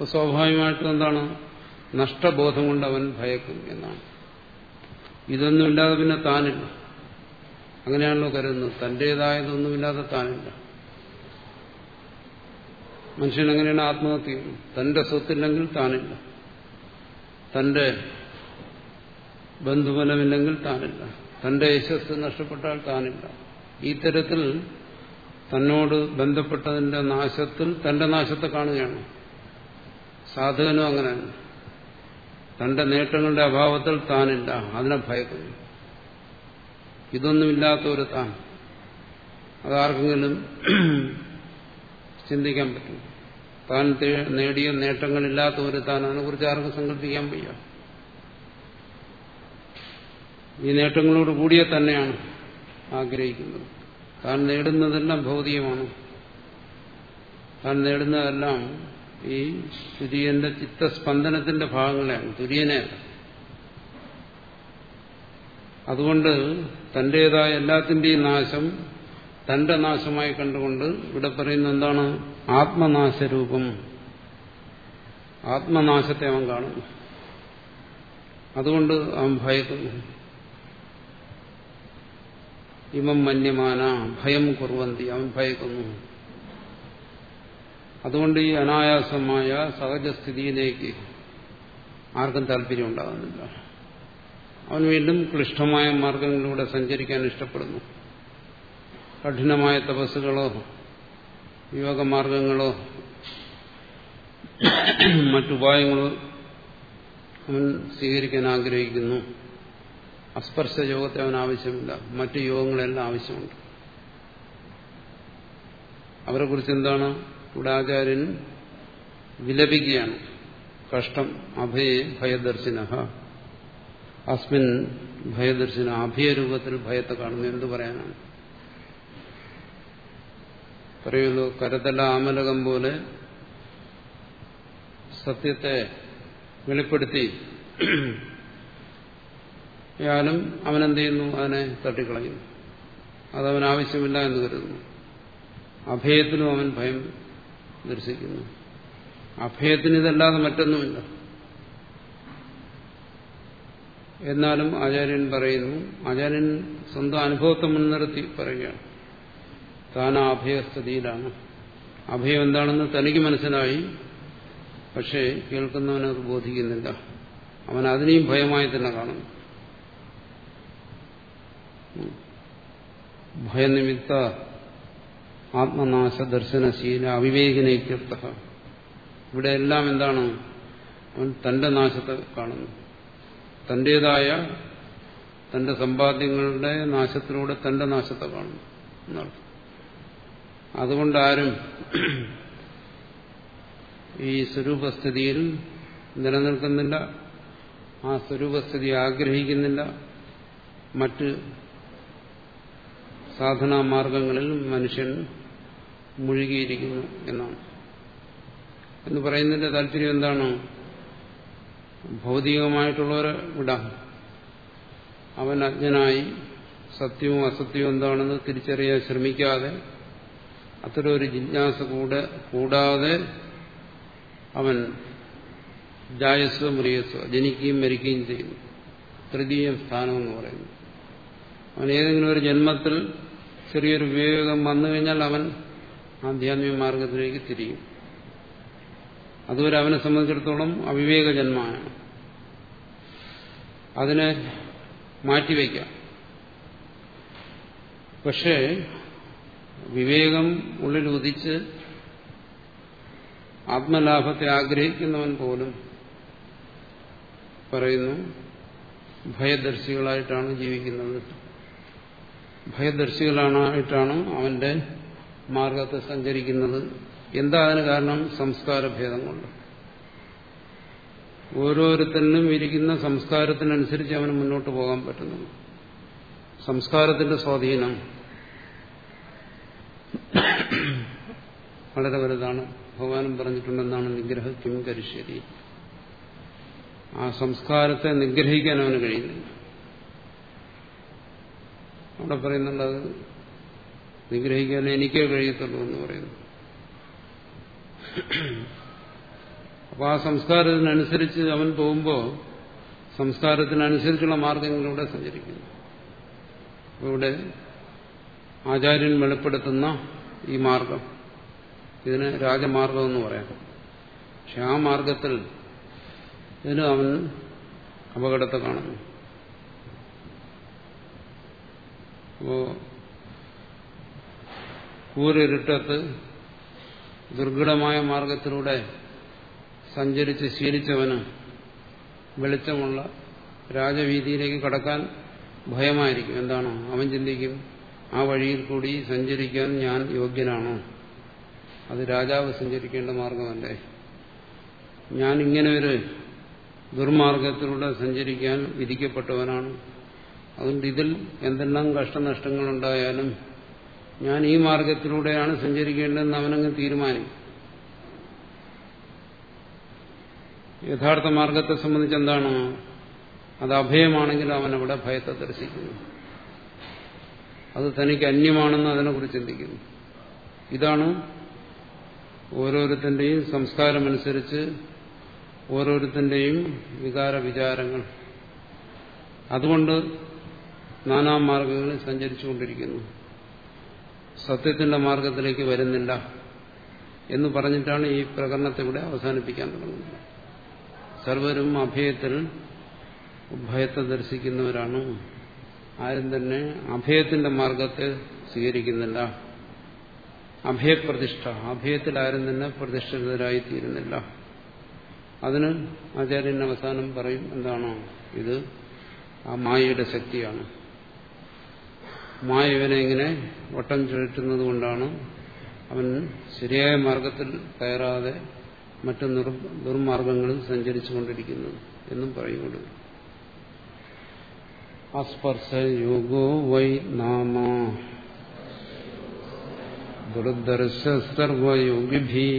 അപ്പോൾ സ്വാഭാവികമായിട്ടും എന്താണ്? നഷ്ടബോധം കൊണ്ട് അവൻ ഭയക്കും എന്നാണ്. ഇതൊന്നുമില്ലാതെ പിന്നെ താനില്ല. അങ്ങനെയാണല്ലോ കരുതുന്നത്. തന്റേതായതൊന്നുമില്ലാതെ താനില്ല. മനുഷ്യൻ എങ്ങനെയാണ് ആത്മഹത്യ തന്റെ സ്വത്തില്ലെങ്കിൽ താനില്ല. തന്റെ ബന്ധുബലമില്ലെങ്കിൽ താനില്ല. തന്റെ യശസ് നഷ്ടപ്പെട്ടാൽ താനില്ല. ഈ തരത്തിൽ തന്നോട് ബന്ധപ്പെട്ടതിന്റെ നാശത്തിൽ തന്റെ നാശത്തെ കാണുകയാണ്. സാധകനും അങ്ങനെ. തന്റെ നേട്ടങ്ങളുടെ അഭാവത്തിൽ താനില്ല. അതിനെ ഭയക്കുന്നു. ഇതൊന്നുമില്ലാത്ത ഒരു താൻ. അതാർക്കെങ്കിലും ചിന്തിക്കാൻ പറ്റും. താൻ നേടിയ നേട്ടങ്ങളില്ലാത്ത ഒരു താൻ അതിനെക്കുറിച്ച് ആർക്കും സങ്കല്പിക്കാൻ വയ്യ. ഈ നേട്ടങ്ങളോട് കൂടിയ തന്നെയാണ് ആഗ്രഹിക്കുന്നത്. താൻ നേടുന്നതെല്ലാം ഭൗതികമാണ്. താൻ നേടുന്നതെല്ലാം ഈ തുര്യന്റെ ചിത്തസ്പന്ദനത്തിന്റെ ഭാഗങ്ങളെയാണ് തുര്യനെയല്ല അതുകൊണ്ട് തന്റേതായ എല്ലാത്തിന്റെയും നാശം തന്റെ നാശമായി കണ്ടുകൊണ്ട് ഇവിടെ പറയുന്ന എന്താണ്? ആത്മനാശരൂപം. ആത്മനാശത്തെ അവൻ കാണുന്നു അതുകൊണ്ട് അവൻ ഭയക്കുന്നു ഇമം മന്യമാന ഭയം കുറവന്തി അവൻ ഭയക്കുന്നു. അതുകൊണ്ട് ഈ അനായാസമായ സഹജസ്ഥിതിയിലേക്ക് ആർക്കും താല്പര്യം ഉണ്ടാകുന്നില്ല. അവൻ വീണ്ടും ക്ലിഷ്ടമായ മാർഗങ്ങളിലൂടെ സഞ്ചരിക്കാൻ ഇഷ്ടപ്പെടുന്നു. കഠിനമായ തപസ്സുകളോ യോഗമാർഗങ്ങളോ മറ്റുപായങ്ങളോ അവൻ സ്വീകരിക്കാൻ ആഗ്രഹിക്കുന്നു. അസ്പർശ യോഗത്തെ അവൻ ആവശ്യമില്ല. മറ്റു യോഗങ്ങളെല്ലാം ആവശ്യമുണ്ട്. അവരെക്കുറിച്ച് എന്താണ് ഇവിടെ ആചാര്യൻ വിലപിക്കുകയാണ്. കഷ്ടം അഭയെ ഭയദർശിന അസ്മിൻ ഭയദർശിന അഭയരൂപത്തിൽ ഭയത്തെ കാണുന്നു. എന്തു പറയാനാണ്? പറയുന്നു കരതല ആമലകം പോലെ സത്യത്തെ വെളിപ്പെടുത്തി. യാലും അവനെന്ത് ചെയ്യുന്നു അതിനെ തട്ടിക്കളയുന്നു. അതവൻ ആവശ്യമില്ല എന്ന് കരുതുന്നു. അഭയത്തിനും അവൻ ഭയം ദർശിക്കുന്നു. അഭയത്തിന് ഇതല്ലാതെ മറ്റൊന്നുമില്ല. എന്നാലും ആചാര്യൻ പറയുന്നു ആചാര്യൻ സ്വന്തം അനുഭവത്തെ മുൻനിർത്തി പറയുകയാണ്. താൻ അഭയസ്ഥിതിയിലാണ്. അഭയം എന്താണെന്ന് തനിക്ക് മനസ്സിലായി പക്ഷേ കേൾക്കുന്നവനത് ബോധിക്കുന്നില്ല. അവൻ അതിനെയും ഭയമായി തന്നെ കാണുന്നു. ഭയനിമിത്ത ആത്മനാശ ദർശനശീല അവിവേകിനേത്യർത്ഥ ഇവിടെ എല്ലാം എന്താണ്? അവൻ തന്റെ നാശത്തെ കാണുന്നു. തന്റേതായ തന്റെ സമ്പാദ്യങ്ങളുടെ നാശത്തിലൂടെ തന്റെ നാശത്തെ കാണുന്നു എന്നർത്ഥം. അതുകൊണ്ട് ആരും ഈ സ്വരൂപസ്ഥിതിയിൽ നിലനിൽക്കുന്നില്ല ആ സ്വരൂപസ്ഥിതി ആഗ്രഹിക്കുന്നില്ല. മറ്റ് സാധനാമാർഗങ്ങളിൽ മനുഷ്യൻ മുഴുകിയിരിക്കുന്നു എന്നാണ്. എന്ന് പറയുന്നതിന്റെ താല്പര്യം എന്താണ്? ഭൗതികമായിട്ടുള്ളവരെ വിടാം. അവൻ അജ്ഞനായി സത്യവും അസത്യവും എന്താണെന്ന് തിരിച്ചറിയാൻ ശ്രമിക്കാതെ അത്തരം ഒരു ജിജ്ഞാസ കൂടെ കൂടാതെ അവൻ ജായസ്വ മുറിയസ്വ ജനിക്കുകയും മരിക്കുകയും ചെയ്യുന്നു. തൃതീയ സ്ഥാനം എന്ന് പറയുന്നു. അവൻ ഏതെങ്കിലും ഒരു ജന്മത്തിൽ ചെറിയൊരു വിവേകം വന്നു കഴിഞ്ഞാൽ അവൻ ആധ്യാത്മിക മാർഗത്തിലേക്ക് തിരിയും. അതുവരെ അവനെ സംബന്ധിച്ചിടത്തോളം അവിവേക ജന്മമാണ് അതിനെ മാറ്റിവെക്കാം. പക്ഷേ വിവേകം ഉള്ളിൽ ഉദിച്ച് ആത്മലാഭത്തെ ആഗ്രഹിക്കുന്നവൻ പോലും പറയുന്നു ഭയദർശികളായിട്ടാണ് ജീവിക്കുന്നത്. ഭയദർശികളാണായിട്ടാണ് അവന്റെ മാർഗത്തെ സഞ്ചരിക്കുന്നത് എന്താ അതിന് കാരണം സംസ്കാരഭേദം കൊണ്ട് ഓരോരുത്തരിലും ഇരിക്കുന്ന സംസ്കാരത്തിനനുസരിച്ച് അവന് മുന്നോട്ട് പോകാൻ പറ്റുന്നു സംസ്കാരത്തിന്റെ സ്വാധീനം വളരെ വലുതാണ്. ഭഗവാനും പറഞ്ഞിട്ടുണ്ടെന്നാണ് നിഗ്രഹ കിം കരിശ്ശേരി. ആ സംസ്കാരത്തെ നിഗ്രഹിക്കാൻ അവന് കഴിയുന്നില്ല. അവിടെ പറയുന്നുണ്ട് അത് നിഗ്രഹിക്കാൻ എനിക്കേ കഴിയത്തുള്ളൂ എന്ന് പറയുന്നു. അപ്പൊ ആ സംസ്കാരത്തിനനുസരിച്ച് അവൻ പോകുമ്പോൾ സംസ്കാരത്തിനനുസരിച്ചുള്ള മാർഗങ്ങളിലൂടെ സഞ്ചരിക്കുന്നു. ഇവിടെ ആചാര്യൻ വെളിപ്പെടുത്തുന്ന ഈ മാർഗം. ഇതിന് രാജമാർഗം എന്ന് പറയാം. പക്ഷെ ആ മാർഗത്തിൽ ഇതിന് അവൻ അപകടത്തെ കാണുന്നു. അപ്പോ കൂരിരുട്ടത്ത് ദുർഘടമായ മാർഗത്തിലൂടെ സഞ്ചരിച്ച് ശീലിച്ചവന് വെളിച്ചമുള്ള രാജവീതിയിലേക്ക് കടക്കാൻ ഭയമായിരിക്കും. എന്താണോ? അവൻ ചിന്തിക്കും ആ വഴിയിൽ കൂടി സഞ്ചരിക്കാൻ ഞാൻ യോഗ്യനാണോ? അത് രാജാവ് സഞ്ചരിക്കേണ്ട മാർഗമല്ലേ? ഞാൻ ഇങ്ങനെ ഒരു ദുർമാർഗത്തിലൂടെ സഞ്ചരിക്കാൻ വിധിക്കപ്പെട്ടവനാണ്. അതുകൊണ്ട് ഇതിൽ എന്തെല്ലാം കഷ്ടനഷ്ടങ്ങളുണ്ടായാലും ഞാൻ ഈ മാർഗത്തിലൂടെയാണ് സഞ്ചരിക്കേണ്ടതെന്ന് അവനങ്ങ് തീരുമാനിക്കും യഥാർത്ഥ മാർഗത്തെ സംബന്ധിച്ച് എന്താണ്? അത് അഭയമാണെങ്കിൽ അവൻ അവിടെ ഭയത്തെ ദർശിക്കുന്നു. അത് തനിക്ക് അന്യമാണെന്ന് അതിനെക്കുറിച്ച് ചിന്തിക്കുന്നു. ഇതാണ് ഓരോരുത്തന്റെയും സംസ്കാരമനുസരിച്ച് ഓരോരുത്തന്റെയും വികാര വിചാരങ്ങൾ അതുകൊണ്ട് നാനാം മാർഗങ്ങളിൽ സഞ്ചരിച്ചുകൊണ്ടിരിക്കുന്നു. സത്യത്തിന്റെ മാർഗത്തിലേക്ക് വരുന്നില്ല എന്ന് പറഞ്ഞിട്ടാണ് ഈ പ്രകടനത്തെ ഇവിടെ അവസാനിപ്പിക്കാൻ തുടങ്ങുന്നത്. സർവരും അഭയത്തിൽ ഭയത്തെ ദർശിക്കുന്നവരാണ്. ആരും തന്നെ അഭയത്തിന്റെ മാർഗത്തെ സ്വീകരിക്കുന്നില്ല. അഭയപ്രതിഷ്ഠ അഭയത്തിൽ ആരും തന്നെ പ്രതിഷ്ഠിതരായി തീരുന്നില്ല അതിന് ആചാര്യൻ അവസാനം പറയും എന്താണോ? ഇത് ആ മായയുടെ ശക്തിയാണ്. മായ ഇവനെ ഇങ്ങനെ വട്ടം ചുഴറ്റുന്നത് കൊണ്ടാണ് അവൻ ശരിയായ മാർഗത്തിൽ കയറാതെ മറ്റു ദുർമാർഗങ്ങളിൽ സഞ്ചരിച്ചുകൊണ്ടിരിക്കുന്നത് എന്നും പറയുന്നുണ്ട്. അസ്പർശ യോഗോ വൈ നാമ. ദുർദർശ സർവയോഗിഭി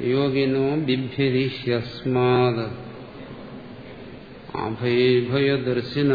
യോഗിനോ ബിഭ്യതിഹ്യസ്മാത് അഭയഭയദർശിന